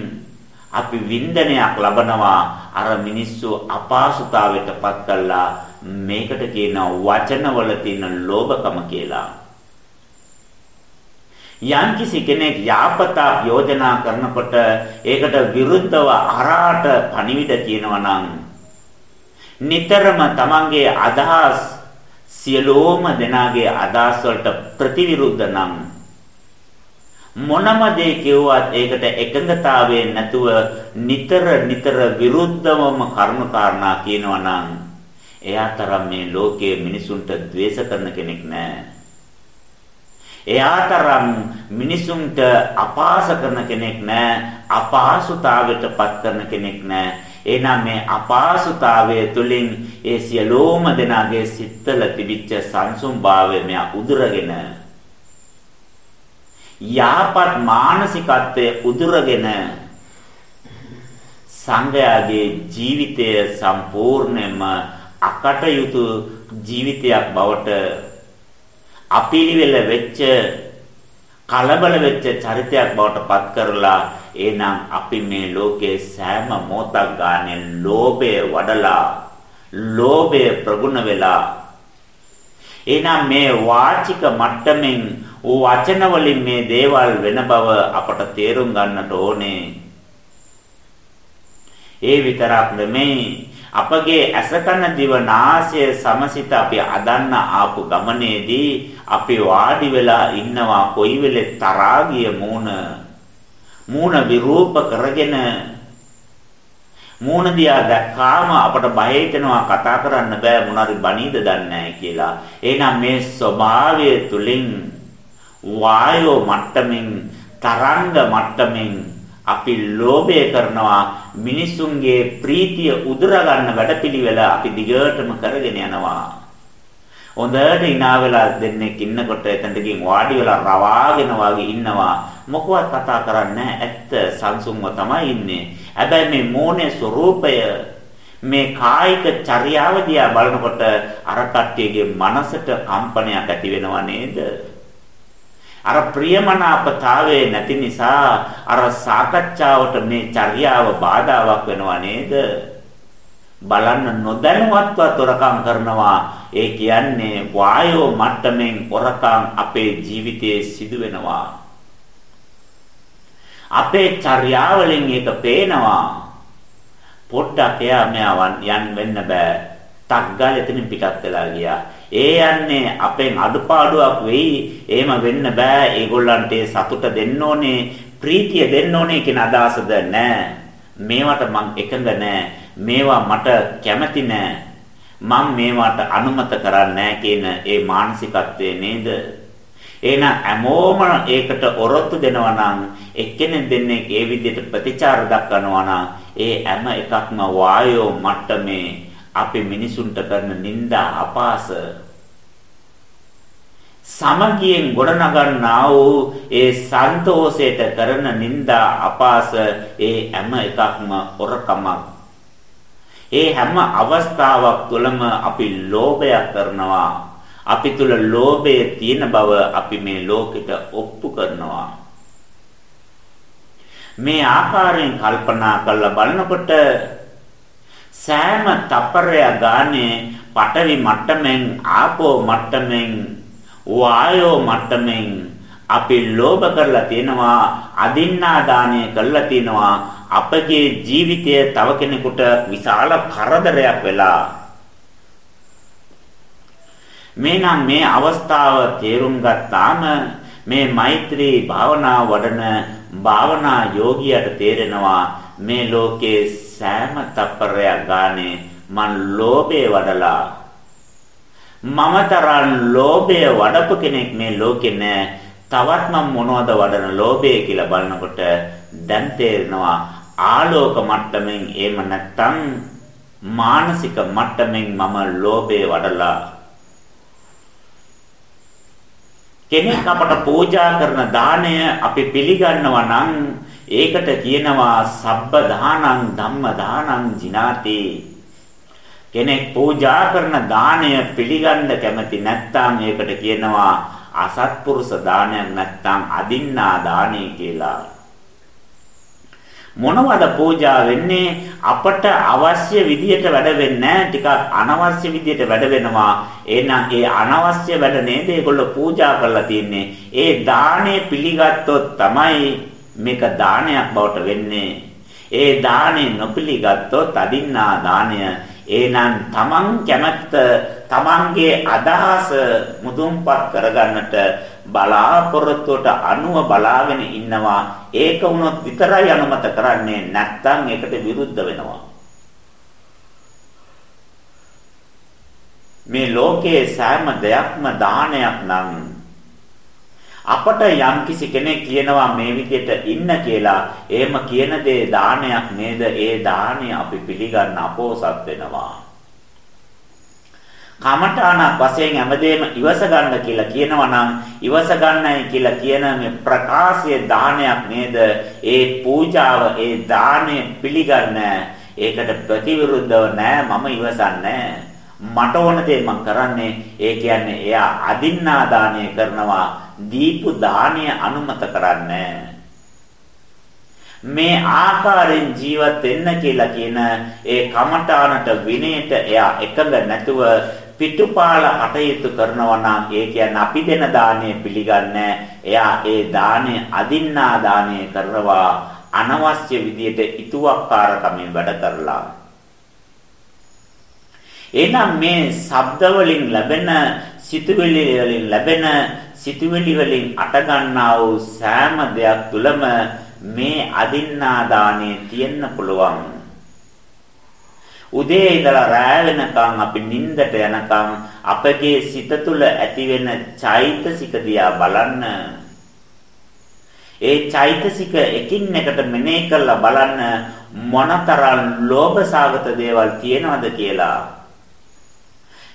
අපි වින්දනයක් ලබනවා. අර මිනිස්සු අපහසුතාවයටපත් කළා. මේකට කියනවා වචනවල තියෙන ලෝභකම කියලා. යම්කිසි කෙනෙක් යාපතක් යෝජනා කරනකොට ඒකට විරුද්ධව අරාට පණිවිඩ කියනවා නම් නිතරම තමන්ගේ අදහස් සියලෝම දෙනාගේ අදහස් වලට ප්‍රතිවිරුද්ධ නම් මොනම දේ කිව්වත් ඒකට එකඟතාවයෙන් නැතුව නිතර නිතර විරුද්ධවම කරුණු කාරණා කියනවා නම් එයා තරම් මේ ලෝකයේ මිනිසුන්ට ද්වේෂ කරන කෙනෙක් නෑ. එයා තරම් මිනිසුන්ට අපහාස කරන කෙනෙක් නෑ. අපහසුතාවයටපත් කරන කෙනෙක් නෑ. එහෙනම් මේ අපහසුතාවය තුළින් ඒ සියලෝම දෙනාගේ සිත්තල තිබිච්ච සංසුම් භාවය මෙයා උදුරගෙන යහපත් මානසිකත්වයේ උදුරගෙන සංඝයාගේ ජීවිතය සම්පූර්ණයෙන්ම අකටයුතු ජීවිතයක් බවට අපිලිවෙල වෙච්ච කලබල වෙච්ච චරිතයක් බවට පත් කරලා එහෙනම් අපි මේ ලෝකයේ සෑම මොහොතක් ගානේ ලෝභය වඩලා ලෝභය ප්‍රගුණ වෙලා එහෙනම් මේ වාචික මට්ටමින් වචන වලින් මේ දේවල් වෙන බව අපට තේරුම් ගන්නට ඕනේ. ඒ විතරක් නෙමෙයි අපගේ අසකන දිව නාසය සමසිත අපි අදන්න ආපු ගමනේදී අපි වාඩි වෙලා ඉන්නවා කොයි වෙලේ තරාගිය මූණ මූණ විරූප කරගෙන මූණ දිහා දැක්කාම අපට බය හිතෙනවා කතා කරන්න බෑ මොනාරි බණීද දන්නේ කියලා. එහෙනම් මේ ස්වභාවය තුලින් වායෝ මට්ටමින් තරංග මට්ටමින් අපි ලෝභය කරනවා මිනිසුන්ගේ ප්‍රීතිය උදුර ගන්න වැඩපිළිවෙල අපි දිගටම කරගෙන යනවා. හොඳට hina වෙලා දෙන්නෙක් ඉන්නකොට එතනට ගින් වාඩි වෙලා රවාගෙන වගේ ඉන්නවා. මොකවත් කතා කරන්නේ ඇත්ත සංසුන්ව තමයි ඉන්නේ. හැබැයි මේ මෝනේ ස්වરૂපය මේ කායික චර්යාව දිහා බලනකොට අර කට්ටියගේ මනසට කම්පනයක් ඇති වෙනව නේද? අර ප්‍රියමනාපතාවයේ නැති නිසා අර සාකච්ඡාවට මේ චර්යාව බාධාවක් වෙනවා නේද? බලන්න නොදැනුවත්ව තොරකම් කරනවා. ඒ කියන්නේ වායෝ මට්ටමින් හොරකම් අපේ ජීවිතයේ සිදු වෙනවා. අපේ චර්යාවලින් ඒක පේනවා. පොඩ්ඩක් එයා මෙයා යන් වෙන්න බෑ. ටක් ගාලා එතනින් පිටත් වෙලා ගියා. ඒ යන්නේ අපෙන් අඩුපාඩුවක් වෙයි. එහෙම වෙන්න බෑ. ඒගොල්ලන්ට සතුට දෙන්න ඕනේ, ප්‍රීතිය දෙන්න ඕනේ කියන අදහසද නැහැ. මේවට මං එකඟ නැහැ. මේවා මට කැමති නැහැ. මං මේවට අනුමත කරන්නේ කියන ඒ මානසිකත්වය නේද? එහෙනම් හැමෝම ඒකට ඔරොත්තු දෙනවා නම් එක්කෙනෙක් දෙන්නේ ඒ විදිහට ප්‍රතිචාර දක්වනවා නම් ඒ හැම එකක්ම වායෝ මට්ටමේ අපි මිනිසුන්ට කරන නිନ୍ଦා අපාස සමගියෙන් ගොඩනගන්නා වූ ඒ සන්තෝෂයට කරන නිନ୍ଦා අපාස ඒ හැම එකක්ම ඔරකමක් ඒ හැම අවස්ථාවක් තුළම අපි ලෝභය කරනවා. අපි තුල ලෝභය තියෙන බව අපි මේ ලෝකෙට ඔප්පු කරනවා. මේ ආකාරයෙන් කල්පනා කරලා බලනකොට සෑම තප්පරය ගානේ පඨවි මට්ටමෙන් ආපෝ මට්ටමෙන් වායෝ මට්ටමෙන් අපි ලෝභ කරලා තියෙනවා අදින්නා දානය කරලා තියෙනවා අපගේ ජීවිතය තව කෙනෙකුට විශාල කරදරයක් වෙලා මේනම් මේ අවස්ථාව තේරුම් ගත්තාම මේ මෛත්‍රී භාවනා වඩන භාවනා යෝගියට තේරෙනවා මේ ලෝකේ සෑම තප්පරයක් ගානේ මන් ලෝභේ වඩලා මම තරම් ලෝභය වඩපු කෙනෙක් මේ ලෝකේ නෑ. තවත් මම මොනවද වඩන ලෝභය කියලා බලනකොට දැන් තේරෙනවා ආලෝක මට්ටමින් එහෙම නැත්නම් මානසික මට්ටමින් මම ලෝභය වඩලා කෙනෙක් අපට පූජා කරන දාණය අපි පිළිගන්නවා නම් ඒකට කියනවා සබ්බ දානං ධම්ම දානං ජිනාති. කෙනෙක් පූජා කරන දාණය පිළිගන්න කැමති නැත්නම් ඒකට කියනවා අසත්පුරුෂ දානයක් නැත්නම් අදින්නා දාණය කියලා. මොනවද පූජා වෙන්නේ? අපට අවශ්‍ය විදියට වැඩ වෙන්නේ ටිකක් අනවශ්‍ය විදියට වැඩ වෙනවා. එහෙනම් ඒ අනවශ්‍ය වැඩ නේද? ඒගොල්ලෝ පූජා කරලා තින්නේ ඒ දාණය පිළිගත්තොත් තමයි මේක දානයක් බවට වෙන්නේ. ඒ දාණය නොපිළිගත්තොත් අදින්නා දාණය. එහෙනම් තමන් කැමැත්ත තමන්ගේ අදහස මුදුන්පත් කරගන්නට බලාපොරොත්තුවට අනුව බලාගෙන ඉන්නවා. ඒක වුණොත් විතරයි අනුමත කරන්නේ නැත්නම් ඒකට විරුද්ධ වෙනවා. මේ ලෝකයේ සෑම දෙයක්ම දානයක් නම් අපට යම් කිසි කෙනෙක් කියනවා මේ විදිහට ඉන්න කියලා. එහෙම කියන දේ දානයක් නේද? ඒ දාණය අපි පිළිගන්න අපෝසත් වෙනවා. කමඨාන වශයෙන් හැමදේම ඉවස ගන්න කියලා කියනවා නම් ඉවස ගන්නයි කියලා කියන මේ ප්‍රකාශය දානයක් නේද? ඒ පූජාව ඒ දාණය පිළිගන්න. ඒකට ප්‍රතිවිරුද්ධව නෑ මම ඉවසන්නේ මට ඕන දේ මම කරන්නේ. ඒ කියන්නේ එයා අදින්නා දාණය කරනවා දීපු දාණය අනුමත කරන්නේ. මේ ආකාරයෙන් ජීවත් වෙන්න කියලා කියන ඒ කමඨානට විනයට එයා එකඟ නැතුව පිටුපාල කටයුතු කරනවා නම් ඒ කියන්නේ අපි දෙන දාණය පිළිගන්නේ එයා ඒ දාණය අදින්නා දාණය කරනවා අනවශ්‍ය විදියට ඉතුවක්කාරකමෙන් වැඩ කරලා. එහෙනම් මේ ශබ්ද වලින් ලැබෙන සිතුවිලි වලින් ලැබෙන සිතුවිලි වලින් අටගන්නා වූ සෑම දෙයක් තුළම මේ අදින්නා දාණය තියෙන්න පුළුවන්. උදේ ඉඳලා රෑ වෙනකන් අපි නිින්දට යනකම් අපගේ සිත තුළ ඇතිවෙන චෛතසික දිහා බලන්න. ඒ චෛතසික එකින් එකට මෙනෙහි කරලා බලන්න මොනතරම් ලෝභසාගත දේවල් තියෙනවද කියලා.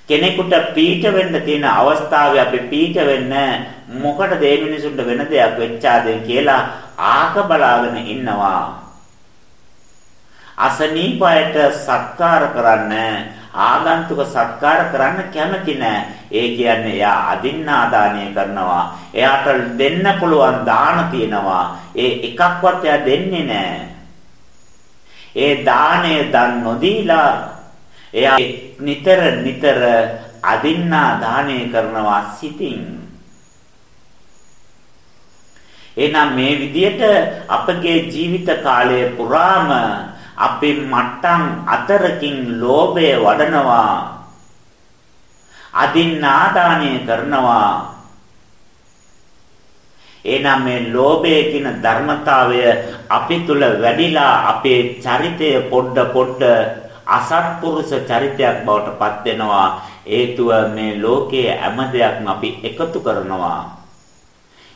කෙනෙකුට පීඩ වෙන්න තියෙන අවස්ථාවේ අපි පීඩ වෙන්නේ මොකටද මේ මිනිසුන්ට වෙන දෙයක් වෙච්චාද කියලා ආක බලාගෙන ඉන්නවා. අසනීපයට සත්කාර කරන්න ආගන්තුක සත්කාර කරන්න කැමති නෑ. ඒ කියන්නේ එයා අදින්නා දානය කරනවා. එයාට දෙන්න පුළුවන් දාන තියෙනවා. ඒ එකක්වත් එයා දෙන්නේ නෑ. ඒ දාණය දන් නොදීලා එයා නිතර නිතර අදින්නා දානය කරනවා සිතින්. එහෙනම් මේ විදියට අපගේ ජීවිත කාලය පුරාම අපි මට්ටම් අතරකින් ලෝභය වඩනවා. අදින්නාදානය කරනවා. එනම් මේ ලෝභය කියන ධර්මතාවය අපි තුල වැඩිලා අපේ චරිතය පොඩ පොඩ අසත්පුරුෂ චරිතයක් බවට පත් වෙනවා. හේතුව මේ ලෝකයේ හැම දෙයක්ම අපි එකතු කරනවා.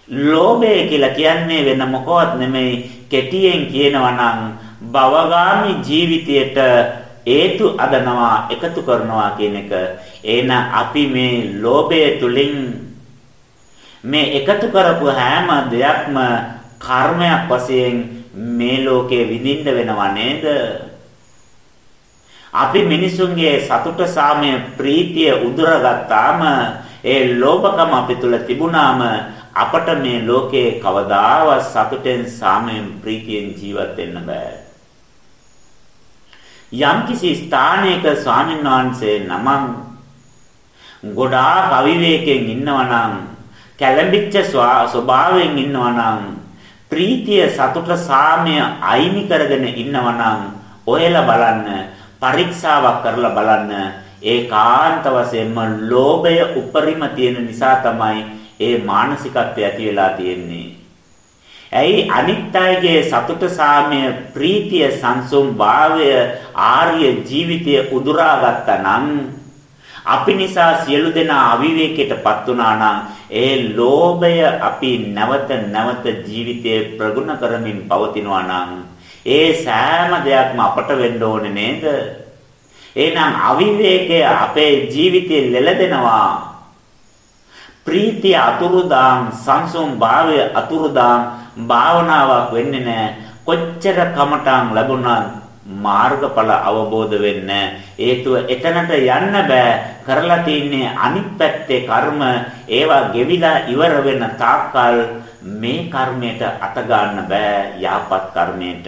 ලෝභය කියලා කියන්නේ වෙන මොකවත් නෙමෙයි. කෙටියෙන් කියනවා නම් භවගාමි ජීවිතයට හේතු අදනවා එකතු කරනවා කියන එක එන අපි මේ ලෝභය තුලින් මේ එකතු කරපු හැම දෙයක්ම කර්මයක් වශයෙන් මේ ලෝකේ විඳින්න වෙනවා නේද අපි මිනිසුන්ගේ සතුට සාමය ප්‍රීතිය උදුරගත්තාම ඒ ලෝභකම අපි තුල තිබුණාම අපට මේ ලෝකේ කවදාවත් සතුටෙන් සාමයෙන් ප්‍රීතියෙන් ජීවත් වෙන්න බෑ. යම්කිසි ස්ථානයක ස්වාමීන් වහන්සේ නමං ගොඩාක් අවිවේකයෙන් ඉන්නවනම් කැළඹිච්ච ස්වභාවයෙන් ඉන්නවනම් ප්‍රීතිය සතුට සාමය අයිමි කරගෙන ඉන්නවනම් ඔයලා බලන්න පරීක්ෂාවක් කරලා බලන්න ඒකාන්ත වශයෙන්ම ලෝභය උපරිම තියෙන නිසා තමයි ඒ මානසිකත්වය ඇති වෙලා තියෙන්නේ. ඇයි අනිත් අයගේ සතුට සාමය ප්‍රීතිය සංසුම් භාවය ආර්ය ජීවිතය උදුරාගත්තා නම් අපි නිසා සියලු දෙනා අවිවේකයටපත් වුණා නම් ඒ ලෝභය අපි නැවත නැවත ජීවිතයේ ප්‍රගුණ කරමින් පවතිනවා නම් ඒ සෑම දෙයක්ම අපට වෙන්න ඕනේ නේද? එහෙනම් අවිවේකය අපේ ජීවිතේ ලෙලදෙනවා. ප්‍රීතිය අතුරුදාම් සංසුම් භාවය අතුරුදාම් භාවනාවක් වෙන්නේ නැහැ. කොච්චර කමටන් ලැබුණත් මාර්ගඵල අවබෝධ වෙන්න හේතුව එතනට යන්න බෑ. කරලා තින්නේ අනිත් පැත්තේ කර්ම. ඒවා ගෙවිලා ඉවර වෙන තාක්කල් මේ කර්මයට අත ගන්න බෑ යහපත් කර්මයට.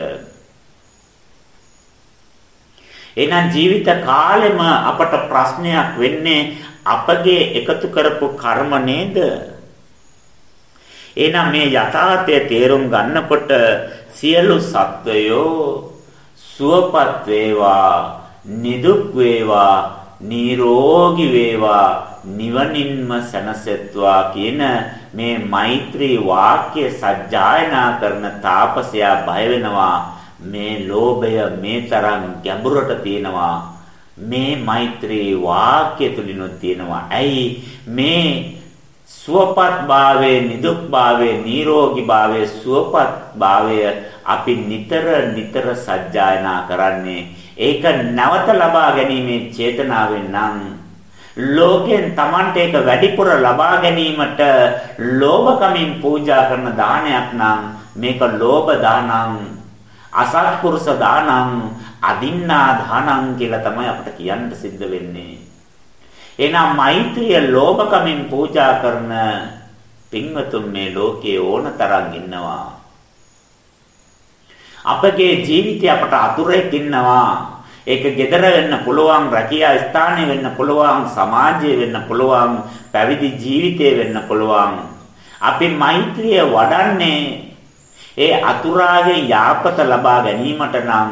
එහෙනම් ජීවිත කාලෙම අපට ප්‍රශ්නයක් වෙන්නේ අපගේ එකතු කරපු කර්ම නේද? එහෙනම් මේ යථාර්ථය තේරුම් ගන්නකොට සියලු සත්වයෝ සුවපත් වේවා නිදුක් වේවා නිරෝගී වේවා නිවනින්ම සැනසෙත්වා කියන මේ මෛත්‍රී වාක්‍ය සජ්ජායනා කරන තාපසයා බය වෙනවා. මේ ලෝභය මේ තරම් ගැඹුරට තියෙනවා. මේ මෛත්‍රී වාක්‍ය තුලිනුත් තියෙනවා. ඇයි? මේ සුවපත් භාවයේ නිදුක් භාවයේ නිරෝගී භාවයේ සුවපත් භාවය අපි නිතර නිතර සජ්ජායනා කරන්නේ. ඒක නැවත ලබා ගැනීමේ චේතනාවෙන් නම් ලෝකෙන් Tamante එක වැඩිපුර ලබා ගැනීමට ලෝභකමින් පූජා කරන දානයක් නම් මේක ලෝභ දානං අසත්පුරුෂ දානං අදින්නා දානං කියලා තමයි අපිට කියන්න සිද්ධ වෙන්නේ. එහෙනම් මෛත්‍රිය ලෝභකමින් පූජා කරන පින්වතුන් මේ ලෝකේ ඕන තරම් ඉන්නවා අපගේ ජීවිතය අපට අතුරෙක් ඉන්නවා. ඒක gedara වෙන්න පුළුවන්, රැකියා ස්ථානය වෙන්න පුළුවන්, සමාජය වෙන්න පුළුවන්, පැවිදි ජීවිතය වෙන්න පුළුවන්. අපි මෛත්‍රිය වඩන්නේ ඒ අතුරාගේ යාපත ලබා ගැනීමට නම්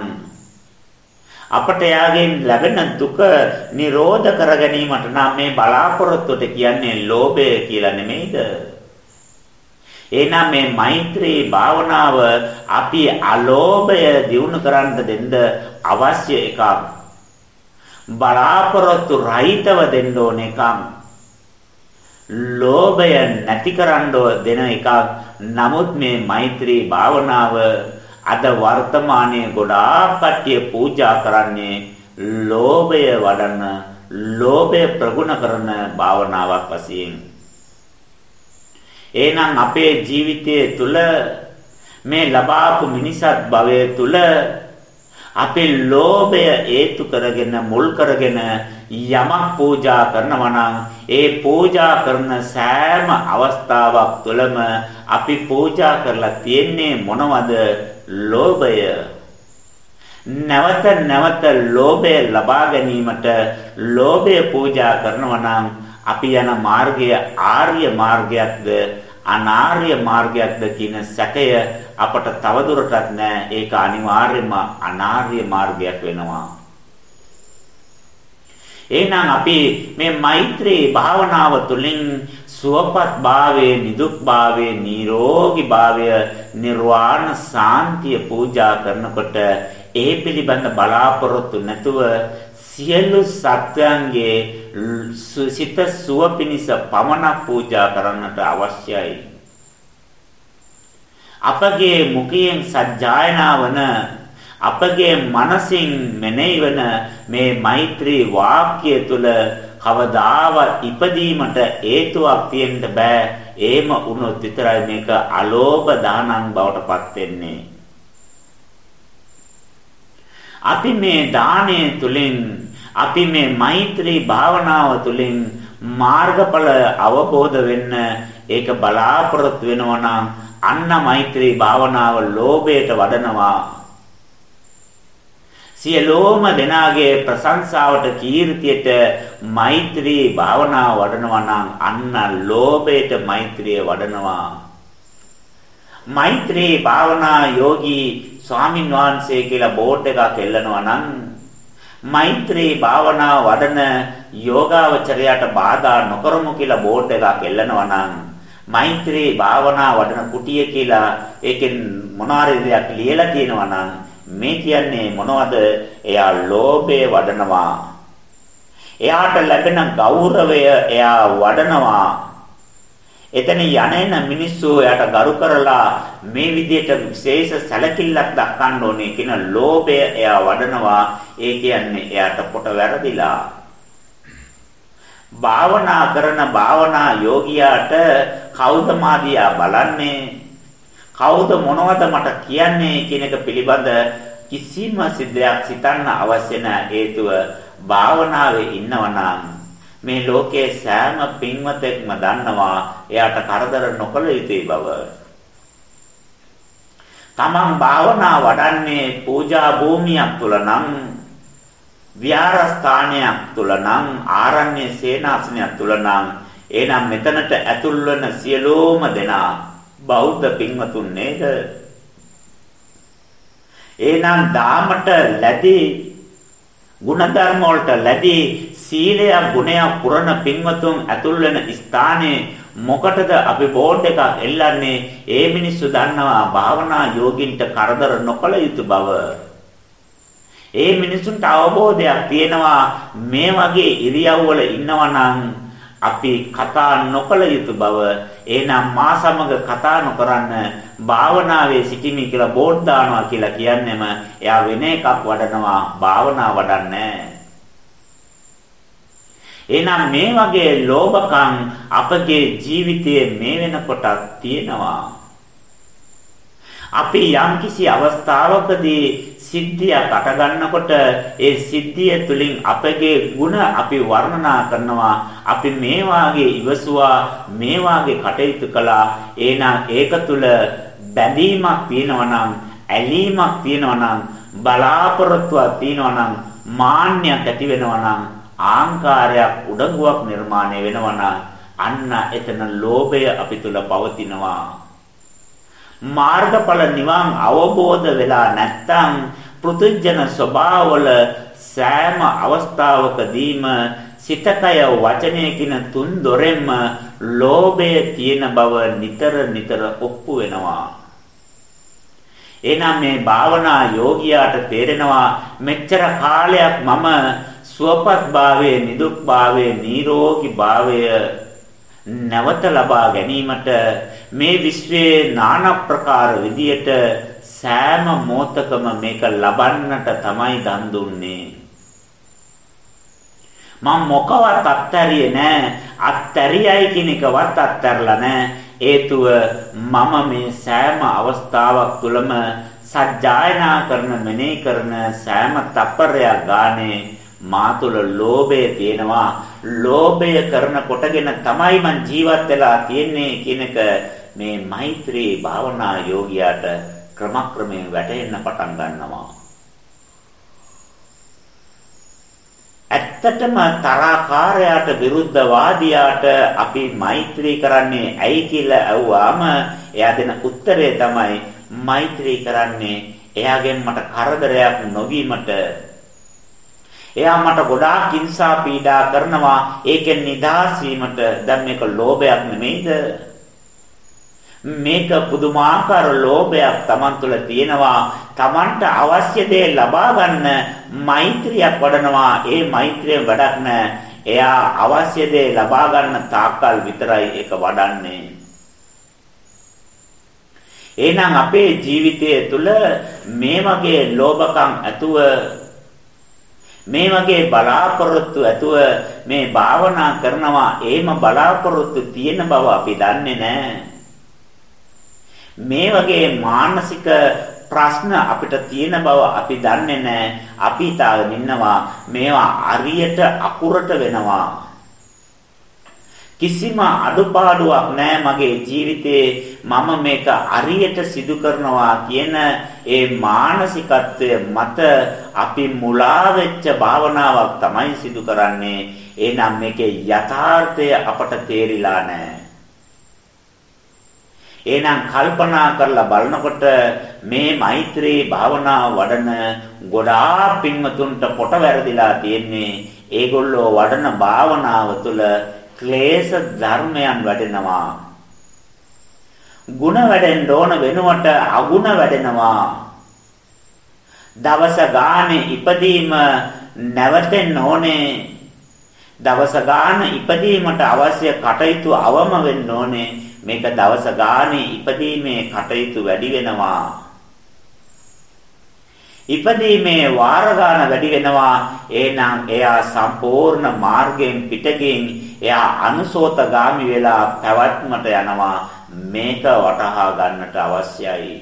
අපට යාගෙන් ලැබෙන දුක නිරෝධ කර ගැනීමට නම් මේ බලාපොරොත්තුට කියන්නේ ලෝභය කියලා නෙමෙයිද? එහෙනම් මේ මෛත්‍රී භාවනාව අපි අලෝභය දියුණු කරන්න දෙන්න අවශ්‍ය එකක්. බලාපොරොත්තු රහිතව දෙන්න ඕන එකක්. ලෝභය නැති කරන්න දෙන එකක්. නමුත් මේ මෛත්‍රී භාවනාව අද වර්තමානයේ ගොඩාක් කට්ටිය පූජා කරන්නේ ලෝභය වඩන ලෝභය ප්‍රගුණ කරන භාවනාවක් වශයෙන්. එහෙනම් අපේ ජීවිතයේ තුල මේ ලබාපු මිනිසත් භවයේ තුල අපේ ලෝභය හේතු කරගෙන මුල් කරගෙන යමක් පූජා කරනවා නම් ඒ පූජා කරන සෑම අවස්ථාවක් තුළම අපි පූජා කරලා තියෙන්නේ මොනවද? ලෝභය. නැවත නැවත ලෝභය ලබා ගැනීමට ලෝභය පූජා කරනවා නම් අපි යන මාර්ගය ආර්ය මාර්ගයක්ද අනාර්ය මාර්ගයක්ද කියන සැකය අපට තවදුරටත් නෑ. ඒක අනිවාර්යයෙන්ම අනාර්ය මාර්ගයක් වෙනවා. එහෙනම් අපි මේ මෛත්‍රී භාවනාව තුළින් සුවපත් භාවයේ නිදුක් භාවයේ නිරෝගී භාවය නිර්වාණ සාන්තිය පූජා කරනකොට ඒ පිළිබඳ බලාපොරොත්තු නැතුව සියලු සත්‍යයන්ගේ සිත සුව පිණිස පමණක් පූජා කරන්නට අවශ්‍යයි. අපගේ මුඛයෙන් සජ්ජායනා වන අපගේ මනසින් මෙනෙහි වන මේ මෛත්‍රී වාක්‍ය තුල කවදාවත් ඉපදීමට හේතුවක් තියෙන්න බෑ. එහෙම වුණොත් විතරයි මේක අලෝභ දානං බවට පත් වෙන්නේ. අපි මේ දාණය තුලින් අපි මේ මෛත්‍රී භාවනාව තුළින් මාර්ගඵල අවබෝධ වෙන්න ඒක බලාපොරොත්තු වෙනවා නම් අන්න මෛත්‍රී භාවනාව ලෝභයට වඩනවා සියලෝම දෙනාගේ ප්‍රශංසාවට කීර්තියට මෛත්‍රී භාවනාව වඩනවා නම් අන්න ලෝභයට මෛත්‍රිය වඩනවා. මෛත්‍රී භාවනා යෝගී ස්වාමින් වහන්සේ කියලා බෝඩ් එකක් එල්ලනවා නම් මෛත්‍රී භාවනා වඩන යෝගාවචරයට බාධා නොකරමු කියලා බෝඩ් එකක් එල්ලනවා නම් මෛත්‍රී භාවනා වඩන කුටිය කියලා ඒකෙන් මොනාරි දෙයක් ලියලා තියෙනවා නම් මේ කියන්නේ මොනවද? එයා ලෝභය වඩනවා. එයාට ලැබෙන ගෞරවය එයා වඩනවා. එතන යන මිනිස්සු එයාට ගරු කරලා මේ විදිහට විශේෂ සැලකිල්ලක් දක්වන්න ඕනේ කියන ලෝභය එයා වඩනවා. ඒ කියන්නේ එයාට පොට වැරදිලා. භාවනා කරන භාවනා යෝගියාට කවුද මාදියා බලන්නේ? කවුද මොනවද මට කියන්නේ කියන එක පිළිබඳ කිසිම සිද්ධයක් සිතන්න අවශ්‍ය නැහැ හේතුව භාවනාවේ ඉන්නවනම් මේ ලෝකයේ සෑම පින්වතෙක්ම දන්නවා එයාට කරදර නොකළ යුතුයි බව. තමන් භාවනා වඩන්නේ පූජා භූමියක් තුල නම් විහාරස්ථානයක් තුල නම් ආරණ්‍ය සේනාසනයක් තුල නම් එනම් මෙතනට ඇතුල් වන සියලෝම දෙනා බෞද්ධ පින්වතුන් නේද? එහෙනම් දාමට ලැබී ಗುಣධර්ම වලට ලැබී සීලය ගුණය පුරණ පින්වතුන් ඇතුල් වෙන ස්ථානයේ මොකටද අපි බෝඩ් එකක් එල්ලන්නේ? ඒ මිනිස්සු දන්නවා භාවනා යෝගින්ට කරදර නොකළ යුතු බව. ඒ මිනිසුන්ට අවබෝධයක් තියෙනවා මේ වගේ ඉරියව්වල ඉන්නවා නම් අපි කතා නොකළ යුතු බව. එහෙනම් මා සමග කතා නොකරන්න භාවනාවේ සිටිමි කියලා බෝඩ් දානවා කියලා කියන්නේම එයා වෙන එකක් වඩනවා භාවනා වඩන්නේ. එහෙනම් මේ වගේ ලෝභකම් අපගේ ජීවිතයේ මේ වෙනකොට තියෙනවා. අපි යම්කිසි අවස්ථාවකදී සිද්ධියක් අට ගන්නකොට ඒ සිද්ධිය තුලින් අපගේ ಗುಣ අපි වර්ණනා කරනවා. අපි මේ වාගේ ඉවසුවා මේ වාගේ කටයුතු කළා. එහෙනම් ඒක තුල බැඳීමක් තියෙනවා නම් ඇලීමක් තියෙනවා නම් බලාපොරොත්තුවක් තියෙනවා නම් මාන්නයක් ඇති වෙනවා නම් ආංකාරයක් උඩඟුවක් නිර්මාණය වෙනවා නම් අන්න එතන ලෝභය අපි තුල පවතිනවා. මාර්ගඵල නිවන් අවබෝධ වෙලා නැත්නම් පෘතුජන ස්වභාවවල සෑම අවස්ථාවකදීම සිතකය වචනය කියන තුන් දොරෙන්ම ලෝභය තියෙන බව නිතර නිතර ඔප්පු වෙනවා. එනම් මේ භාවනා යෝගියාට තේරෙනවා මෙච්චර කාලයක් මම සුවපත් භාවයේ නිදුක් භාවයේ නිරෝගී භාවය නැවත ලබා ගැනීමට මේ විශ්වයේ নানা ප්‍රකාර විදියට සෑම මොහතකම මේක ලබන්නට තමයි දන් දුන්නේ. මම මොකවත් අත්හැරියේ නෑ. අත්හැරියයි කියන එකවත් අත්හැරලා නෑ. හේතුව මම මේ සෑම අවස්ථාවක් තුළම සජ්ජායනා කරන මෙනෙහි කරන සෑම තප්පරයක් ගානේ මා තුළ ලෝභය තියෙනවා. ලෝභය කරන කොටගෙන තමයි මං ජීවත් වෙලා තියෙන්නේ කියන එක මේ මෛත්‍රී භාවනා යෝගියාට ක්‍රමක්‍රමයෙන් වැටෙන්න පටන් ගන්නවා. ඇත්තටම තරහකාරයාට විරුද්ධ වාදියාට අපි මෛත්‍රී කරන්නේ ඇයි කියලා අහුවාම එයා දෙන උත්තරය තමයි මෛත්‍රී කරන්නේ එයාගෙන් මට කරදරයක් නොවීමට එයා මට ගොඩාක් හිංසා පීඩා කරනවා. ඒකෙන් නිදහස් වීමට දැන් මේක ලෝභයක් නෙමෙයිද? මේක පුදුමාකාර ලෝභයක් Taman තුල තියෙනවා. Tamanට අවශ්‍ය දේ ලබා ගන්න මෛත්‍රියක් වඩනවා. ඒ මෛත්‍රිය වැඩක් නෑ. එයා අවශ්‍ය දේ ලබා ගන්න තාක්කල් විතරයි ඒක වඩන්නේ. එහෙනම් අපේ ජීවිතය තුළ මේ වගේ ලෝභකම් ඇතුව මේ වගේ බලාපොරොත්තු ඇතුව මේ භාවනා කරනවා එහෙම බලාපොරොත්තු තියෙන බව අපි දන්නේ නැහැ මේ වගේ මානසික ප්‍රශ්න අපිට තියෙන බව අපි දන්නේ නැහැ. අපි හිතාගෙන ඉන්නවා මේවා අරියට අකුරට වෙනවා. කිසිම අඩුපාඩුවක් නැහැ මගේ ජීවිතේ මම මේක අරියට සිදු කරනවා කියන ඒ මානසිකත්වය මත අපි මුලා වෙච්ච භාවනාවක් තමයි සිදු කරන්නේ. එහෙනම් මේකේ යථාර්ථය අපට තේරිලා නැහැ. එහෙනම් කල්පනා කරලා බලනකොට මේ මෛත්‍රී භාවනාව වඩන ගොඩාක් පින්වතුන්ට පොට වැරදිලා තියෙන්නේ. ඒගොල්ලෝ වඩන භාවනාව තුළ ක්ලේශ ධර්මයන් වැඩෙනවා. ಗುಣ වැඩෙන්න ඕන වෙනුවට අගුණ වැඩෙනවා. දවස ගානේ ඉපදීම නැවතෙන්න ඕනේ. දවස ගාන ඉපදීමට අවශ්‍ය කටයුතු අවම වෙන්න ඕනේ. මේක දවස ගානේ ඉපදීමේ කටයුතු වැඩි වෙනවා. ඉපදීමේ වාර ගන්න වැඩි වෙනවා එහෙනම් එයා සම්පූර්ණ මාර්ගයෙන් පිටගෙන් එයා අනුසෝතගාමි වෙලා පැවැත්මට යනවා මේක වටහා ගන්නට අවශ්‍යයි.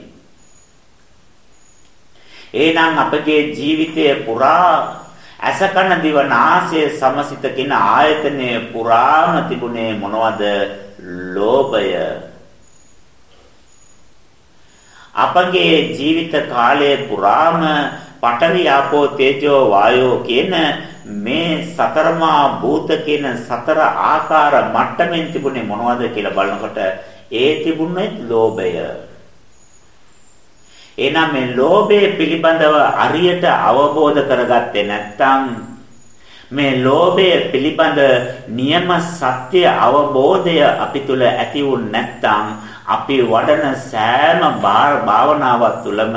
එහෙනම් අපගේ ජීවිතයේ පුරා අසකන දිව නාසය සමසිත කියන ආයතනයේ පුරාම තිබුණේ මොනවද? ලෝභය. අපගේ ජීවිත කාලය පුරාම පඨවි ආපෝ තේජෝ වායෝ කියන මේ සතරමා භූත කියන සතර ආකාර මට්ටමින් තිබුණේ මොනවද කියලා බලනකොට ඒ තිබුණේ ලෝභය. එහෙනම් මේ ලෝභය පිළිබඳව අරියට අවබෝධ කරගත්තේ නැත්නම් මේ ලෝභය පිළිබඳ නියම සත්‍ය අවබෝධය අපි තුල ඇති වුනේ නැත්නම් අපි වඩන සෑම භාවනාවක් තුළම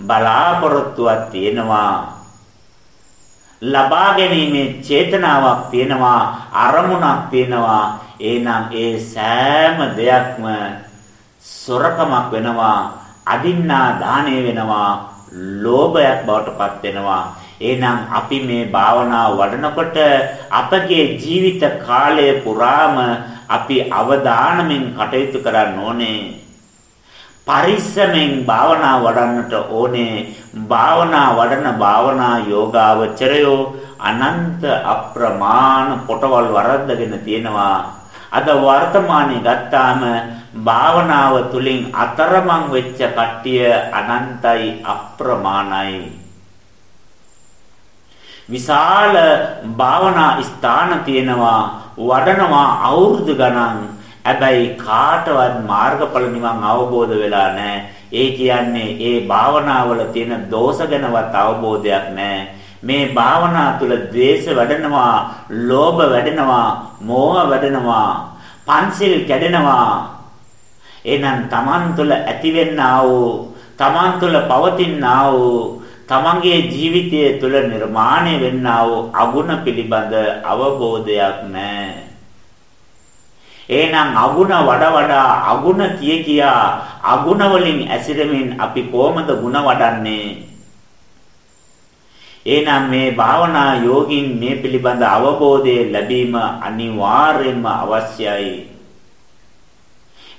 බලාපොරොත්තුවක් තියෙනවා ලබා ගැනීමේ චේතනාවක් තියෙනවා අරමුණක් තියෙනවා එහෙනම් ඒ සෑම දෙයක්ම සොරකමක් වෙනවා අදින්නා දාණය වෙනවා ලෝභයක් බවට පත් වෙනවා එහෙනම් අපි මේ භාවනාව වඩනකොට අපගේ ජීවිත කාලය පුරාම අපි අවධානමින් කටයුතු කරන්න ඕනේ. පරිස්සමෙන් භාවනා වඩන්නට ඕනේ. භාවනා වඩන භාවනා යෝගාවචරයෝ අනන්ත අප්‍රමාණ පොටවල් වරද්දගෙන තියෙනවා. අද වර්තමානයේ ගත්තාම භාවනාව තුලින් අතරමං වෙච්ච කට්ටිය අනන්තයි අප්‍රමාණයි. විශාල භාවනා ස්ථාන තියෙනවා වඩනවා අවුරුදු ගණන් හැබැයි කාටවත් මාර්ගඵල නිවන් අවබෝධ වෙලා නැහැ. ඒ කියන්නේ ඒ භාවනාවල තියෙන දෝෂ ගැනවත් අවබෝධයක් නැහැ. මේ භාවනා තුළ ද්වේෂ වැඩෙනවා, ලෝභ වැඩෙනවා, මෝහ වැඩෙනවා, පන්සිල් කැඩෙනවා. එහෙනම් Taman තුළ ඇතිවෙන්නා වූ, Taman තුළ පවතිනා වූ තමන්ගේ ජීවිතය තුළ නිර්මාණය වෙන්නා වූ අගුණ පිළිබඳ අවබෝධයක් නැහැ. එහෙනම් අගුණ වඩා වඩා අගුණ කිය කියා අගුණ වලින් ඇසිරෙමින් අපි කොහොමද ಗುಣ වඩන්නේ? එහෙනම් මේ භාවනා යෝගින් මේ පිළිබඳ අවබෝධය ලැබීම අනිවාර්යයෙන්ම අවශ්‍යයි.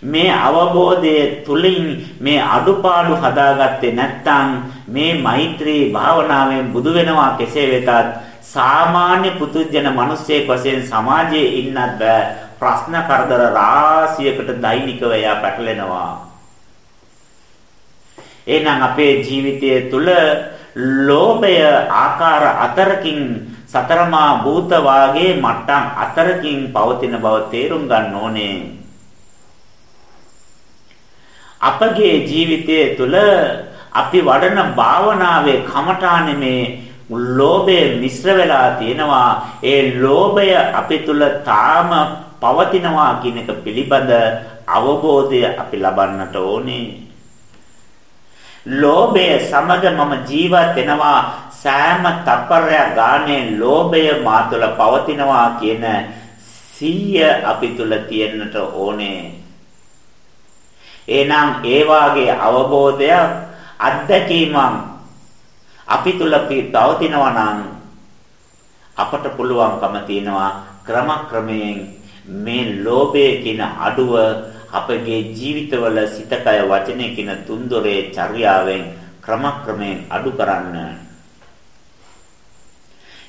මේ අවබෝධය තුලින් මේ අඩුපාඩු හදාගත්තේ නැත්නම් මේ මෛත්‍රී භාවනාවෙන් බුදු වෙනවා කෙසේ වෙතත් සාමාන්‍ය පුදුජන මිනිස්සෙක් වශයෙන් සමාජයේ ඉන්නත් බෑ ප්‍රශ්න කරදර රාශියකට දෛනිකව එයා පැටලෙනවා එහෙනම් අපේ ජීවිතය තුළ ලෝභය ආකාර අතරකින් සතරමා භූත වාගේ මට්ටම් අතරකින් පවතින බව තේරුම් ගන්න ඕනේ. අපගේ ජීවිතය තුළ අපි වඩන භාවනාවේ කමඨානේ මේ ලෝභය මිශ්‍ර වෙලා තියෙනවා. ඒ ලෝභය අපි තුල තාම පවතිනවා කියන එක පිළිබඳ අවබෝධය අපි ලබන්නට ඕනේ. ලෝභය සමග මම ජීවත් වෙනවා. සෑම තප්පරයක් ගානේ ලෝභය මා තුළ පවතිනවා කියන සිහිය අපි තුළ තියෙන්නට ඕනේ. එහෙනම් ඒ වාගේ අවබෝධයක් අත්දැකීමක් අපි තුල පවතිනවා නම් අපට පුළුවන්කම තියෙනවා ක්‍රමක්‍රමයෙන් මේ ලෝභය කියන අඩුව අපගේ ජීවිතවල සිතකය වචනේ කියන තුන්දොරේ චර්යාවෙන් ක්‍රමක්‍රමයෙන් අඩු කරන්න.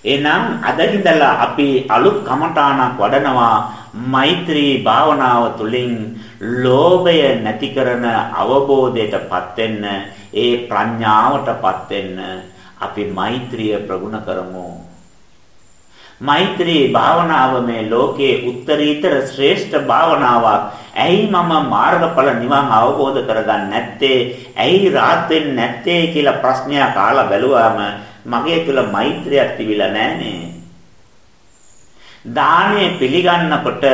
එහෙනම් අද ඉඳලා අපි අලුත් කමඨාණක් වඩනවා මෛත්‍රී භාවනාව තුළින් ලෝභය නැති කරන අවබෝධයටපත් වෙන්න ඒ ප්‍රඥාවටපත් වෙන්න අපි මෛත්‍රිය ප්‍රගුණ කරමු මෛත්‍රී භාවනාව මේ ලෝකයේ උත්තරීතර ශ්‍රේෂ්ඨ භාවනාවක්. ඇයි මම මාර්ගඵල නිවන් අවබෝධ කරගන්නේ නැත්තේ? ඇයි rahat වෙන්නේ නැත්තේ කියලා ප්‍රශ්නයක් අහලා බැලුවාම මගේ තුල මෛත්‍රියක් තිබිලා නැහනේ. දානය පිළිගන්නකොට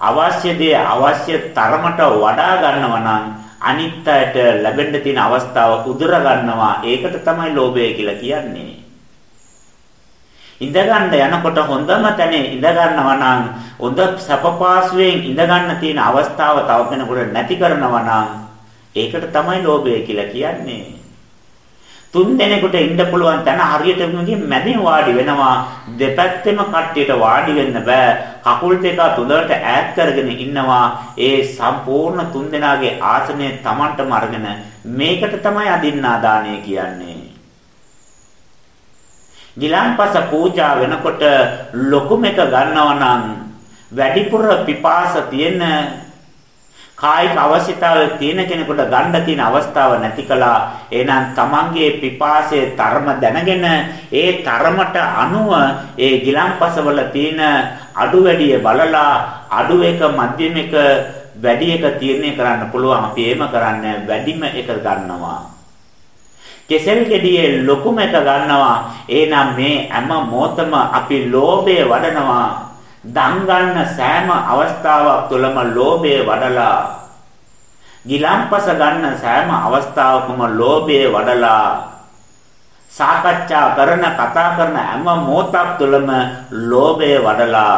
අවශ්‍ය දේ අවශ්‍ය තරමට වඩා ගන්නවා නම් අනිත් අයට ලැබෙන්න තියෙන අවස්ථාව උදුර ගන්නවා ඒකට තමයි ලෝභය කියලා කියන්නේ ඉඳ ගන්න යනකොට හොඳම තැනේ ඉඳ ගන්නවා නම් හොඳ සපපාසුවෙන් ඉඳ ගන්න තියෙන අවස්ථාව තව කෙනෙකුට නැති කරනවා නම් ඒකට තමයි ලෝභය කියලා කියන්නේ. තුන් දෙනෙකුට ඉන්න පුළුවන් තැන හරියට මෙගේ මැදින් වාඩි වෙනවා. දෙපැත්තෙම කට්ටියට වාඩි වෙන්න බෑ. කකුල් දෙක තුඩට ඈත් කරගෙන ඉන්නවා. ඒ සම්පූර්ණ තුන් දෙනාගේ ආසනය Tamanටම අරගෙන මේකට තමයි අදින්නා දාණය කියන්නේ. ගිලන්පස පූජා වෙනකොට ලොකුම එක ගන්නවා නම් වැඩිපුර පිපාස තියෙන කායික අවශ්‍යතාවය තියෙන කෙනෙකුට ගන්න තියෙන අවස්ථාව නැති කළා. එහෙනම් තමන්ගේ පිපාසයේ තරම දැනගෙන ඒ තරමට අනුව ඒ ගිලන්පස වල තියෙන අඩු වැඩිය බලලා අඩු එක මධ්‍යම එක වැඩි එක තීරණය කරන්න පුළුවන්. අපි එහෙම කරන්නේ වැඩිම එක ගන්නවා. කෙසෙල් ගෙඩියේ ලොකුම එක ගන්නවා. එහෙනම් මේ හැම මොහොතම අපි ලෝභය වඩනවා. දන් ගන්න සෑම අවස්ථාවක් තුළම ලෝභය වඩලා ගිලම්පස ගන්න සෑම අවස්ථාවකම ලෝභය වඩලා සාකච්ඡා කරන කතා කරන හැම මොහොතක් තුළම ලෝභය වඩලා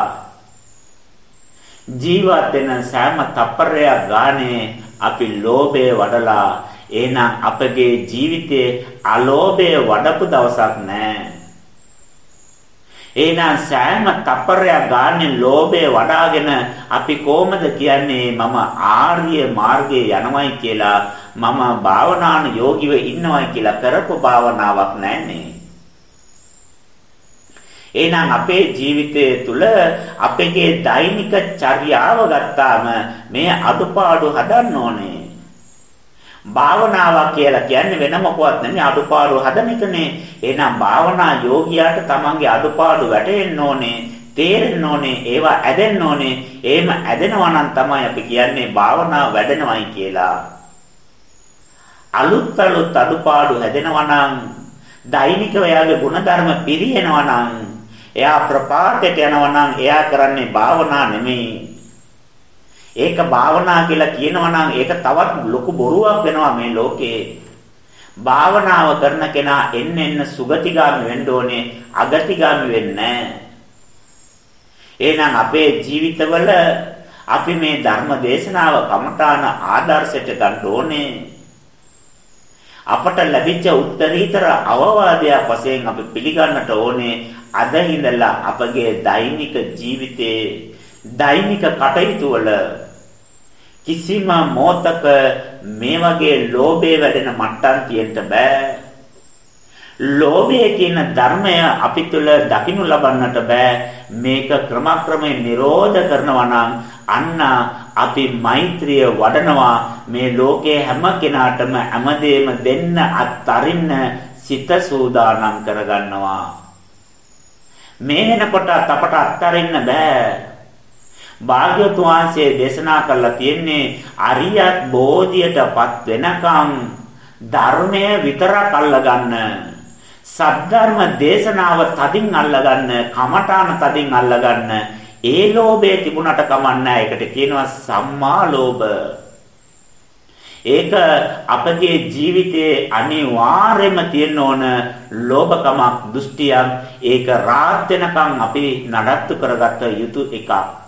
ජීවත් වෙන සෑම තප්පරයක් ගානේ අපි ලෝභය වඩලා එහෙනම් අපගේ ජීවිතයේ අලෝභය වඩපු දවසක් නැහැ. එහෙනම් සෑම තප්පරයක් ගන්න ලෝභය වඩාගෙන අපි කොහොමද කියන්නේ මම ආර්ය මාර්ගයේ යනවයි කියලා මම භාවනාන යෝගිව ඉන්නවයි කියලා කරපු භාවනාවක් නැන්නේ. එහෙනම් අපේ ජීවිතය තුළ අපගේ දෛනික චර්යාව ගත්තාම මේ අඩුපාඩු හදන්න ඕනේ. භාවනාවක් කියලා කියන්නේ වෙන මොකවත් නෙමෙයි අඩුපාඩු හදන එකනේ. එහෙනම් භාවනා යෝගියාට තමන්ගේ අඩුපාඩු වැටෙන්න ඕනේ, තේරෙන්න ඕනේ, ඒවා ඇදෙන්න ඕනේ. එහෙම ඇදෙනවා නම් තමයි අපි කියන්නේ භාවනාව වැඩෙනවයි කියලා. අලුත් අලුත් අඩුපාඩු හැදෙනවා නම් දෛනිකව එයාගේ ಗುಣධර්ම පිරිනවනවා නම් එයා ප්‍රපාතයට යනවා නම් එයා කරන්නේ භාවනා නෙමෙයි ඒක භාවනා කියලා කියනවා නම් ඒක තවත් ලොකු බොරුවක් වෙනවා මේ ලෝකේ. භාවනාව කරන කෙනා එන්න එන්න සුගතිගාමි වෙන්න ඕනේ අගතිගාමි වෙන්නේ එහෙනම් අපේ ජීවිතවල අපි මේ ධර්ම දේශනාව කමඨාන ආදර්ශයට ගන්න ඕනේ. අපට ලැබිච්ච උත්තරීතර අවවාදයක් වශයෙන් අපි පිළිගන්නට ඕනේ අද ඉඳලා අපගේ දෛනික ජීවිතයේ දෛනික කටයුතු වල කිසිම මොහතක මේ වගේ ලෝභය වැඩෙන මට්ටම් තියෙන්න බෑ. ලෝභය කියන ධර්මය අපි තුල දකින්න ලබන්නට බෑ. මේක ක්‍රමක්‍රමයෙන් නිරෝධ කරනවා නම් අන්න අපි මෛත්‍රිය වඩනවා මේ ලෝකයේ හැම කෙනාටම හැමදේම දෙන්න අත්තරින්න සිත සූදානම් කරගන්නවා. මේ වෙනකොට අපට අත්තරින්න බෑ. භාග්‍යවතුන් වහන්සේ දේශනා කරලා තියෙන්නේ අරියත් බෝධියටපත් වෙනකම් ධර්මය විතරක් අල්ලගන්න. සද්ධර්ම දේශනාව තදින් අල්ලගන්න කමඨාන තදින් අල්ලගන්න. ඒ ලෝභය තිබුණට කමන්නේ ඒකට කියනවා සම්මා ලෝභ. ඒක අපගේ ජීවිතයේ අනිවාර්යයෙන්ම තියෙන ඕන ලෝභකමක් දෘෂ්ටියක්. ඒක රාත් වෙනකන් අපි නඩත්තු කරගත යුතු එකක්.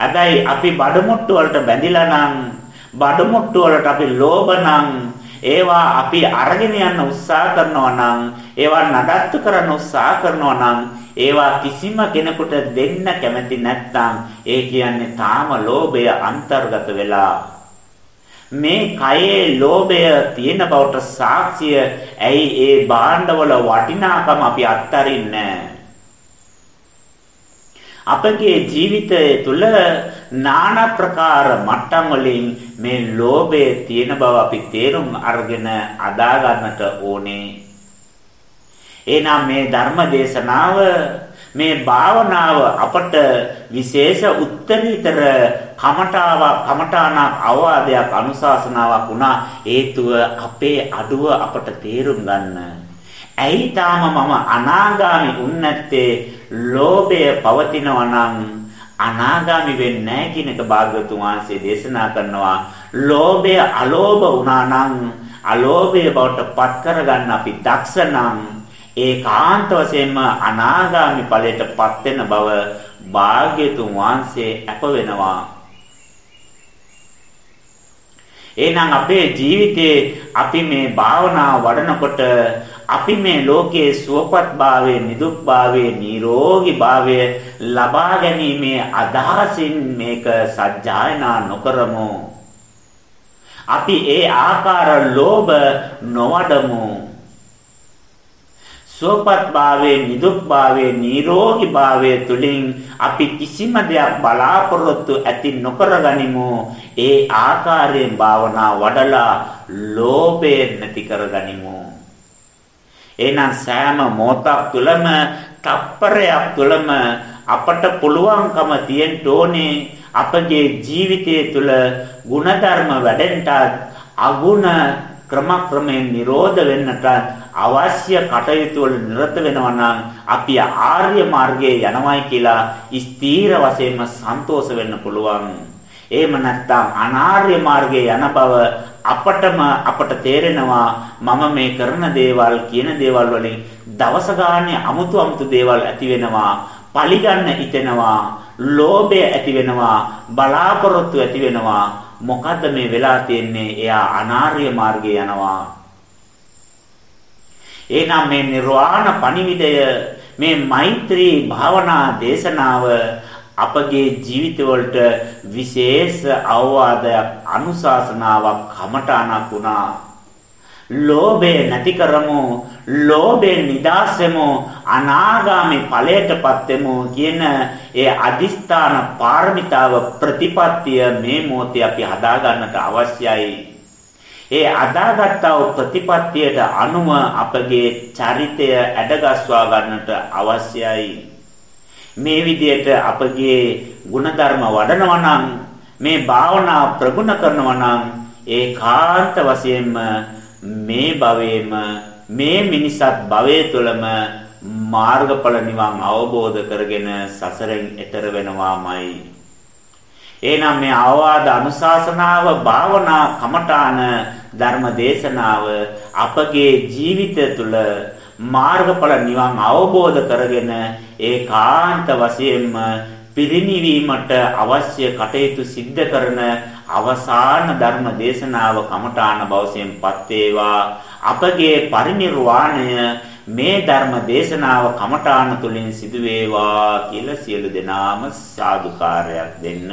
හැබැයි අපි බඩමුට්ටු වලට බැඳිලා නම් බඩමුට්ටු වලට අපි ලෝභ නම් ඒවා අපි අරගෙන යන්න උත්සාහ කරනවා නම් ඒවා නඩත්තු කරන්න උත්සාහ කරනවා නම් ඒවා කිසිම කෙනෙකුට දෙන්න කැමති නැත්නම් ඒ කියන්නේ තාම ලෝභය අන්තර්ගත වෙලා. මේ කයේ ලෝභය තියෙන බවට සාක්ෂිය ඇයි ඒ භාණ්ඩවල වටිනාකම අපි අත්හරින්නේ අපගේ ජීවිතය තුළ নানা ප්‍රකාර මට්ටම් වලින් මේ ලෝභය තියෙන බව අපි තේරුම් අරගෙන අදා ගන්නට ඕනේ. එහෙනම් මේ ධර්ම දේශනාව මේ භාවනාව අපට විශේෂ උත්තරීතර කමඨාවක් කමඨානක් අවවාදයක් අනුශාසනාවක් වුණා හේතුව අපේ අඩුව අපට තේරුම් ගන්න. ඇයි තාම මම අනාගාමි වුන්නේ නැත්තේ ලෝභය පවතිනවා නම් අනාගාමි වෙන්නේ නැහැ කියන එක භාග්‍යතුන් වහන්සේ දේශනා කරනවා. ලෝභය අලෝභ වුණා නම් අලෝභය බවට පත් කරගන්න අපි දක්ෂ නම් ඒකාන්ත වශයෙන්ම අනාගාමි ඵලයට පත් වෙන බව භාග්‍යතුන් වහන්සේ අප වෙනවා. එහෙනම් අපේ ජීවිතේ අපි මේ භාවනා වඩනකොට අපි මේ ලෝකයේ සුවපත් භාවයේ නිදුක් භාවයේ නිරෝගී භාවය ලබා ගැනීමේ අදහසින් මේක සත්‍යයනා නොකරමු. අපි ඒ ආකාර ලෝභ නොවඩමු. සුවපත් භාවයේ නිදුක් භාවයේ නිරෝගී භාවයේ තුලින් අපි කිසිම දෙයක් බලාපොරොත්තු ඇති නොකර ගනිමු. ඒ ආකාරයෙන් භාවනා වඩලා ලෝභය නැති කර ගනිමු. එහෙනම් සෑම මොහොතක් තුළම තප්පරයක් තුළම අපට පුළුවන්කම තියෙන්න ඕනේ අපගේ ජීවිතය තුළ ಗುಣධර්ම වැඩෙන්නට අගුණ ක්‍රමක්‍රමයෙන් නිරෝධ වෙන්නට අවශ්‍ය කටයුතු වල නිරත වෙනවා නම් අපි ආර්ය මාර්ගයේ යනවායි කියලා ස්ථීර වශයෙන්ම සන්තෝෂ වෙන්න පුළුවන්. එහෙම නැත්නම් අනාර්ය මාර්ගයේ යන බව අපටම අපට තේරෙනවා මම මේ කරන දේවල් කියන දේවල් වලින් දවස ගානේ අමුතු අමුතු දේවල් ඇති වෙනවා පලිගන්න හිතෙනවා ලෝභය ඇති වෙනවා බලාපොරොත්තු ඇති වෙනවා. මොකද්ද මේ වෙලා තියෙන්නේ? එයා අනාර්ය මාර්ගේ යනවා. එහෙනම් මේ නිර්වාණ පණිවිඩය මේ මෛත්‍රී භාවනා දේශනාව අපගේ ජීවිතවලට විශේෂ අවවාදයක් අනුශාසනාවක් කමඨාණක් වුණා. ලෝභය නැති කරමු, ලෝභයෙන් නිදහස් වෙමු, අනාගාමි ඵලයටපත් වෙමු කියන ඒ අදිස්ථාන පාරමිතාව ප්‍රතිපත්තිය මේ මොහොතේ අපි හදා ගන්නට අවශ්‍යයි. ඒ අදාගත් ප්‍රතිපත්තියට අනුව අපගේ චරිතය ඇඩගස්වා ගන්නට අවශ්‍යයි. මේ විදියට අපගේ ಗುಣධර්ම වඩනවා නම් මේ භාවනා ප්‍රගුණ කරනවා නම් ඒකාන්ත වශයෙන්ම මේ භවයේම මේ මිනිසත් භවයේ තුළම මාර්ගඵල නිවන් අවබෝධ කරගෙන සසරෙන් එතර වෙනවාමයි. එහෙනම් මේ අවවාද අනුශාසනාව භාවනා කමඨාන ධර්ම දේශනාව අපගේ ජීවිතය තුළ මාර්ගඵල නිවන් අවබෝධ කරගෙන ඒකාන්ත වශයෙන්ම පිරිණිවීමට අවශ්‍ය කටයුතු සිද්ධ කරන අවසාන ධර්ම දේශනාව කමඨාන බවසෙන්පත් වේවා අපගේ පරිනිර්වාණය මේ ධර්ම දේශනාව කමඨාන තුලින් සිදු වේවා කියලා සියලු දෙනාම සාදුකාරයක් දෙන්න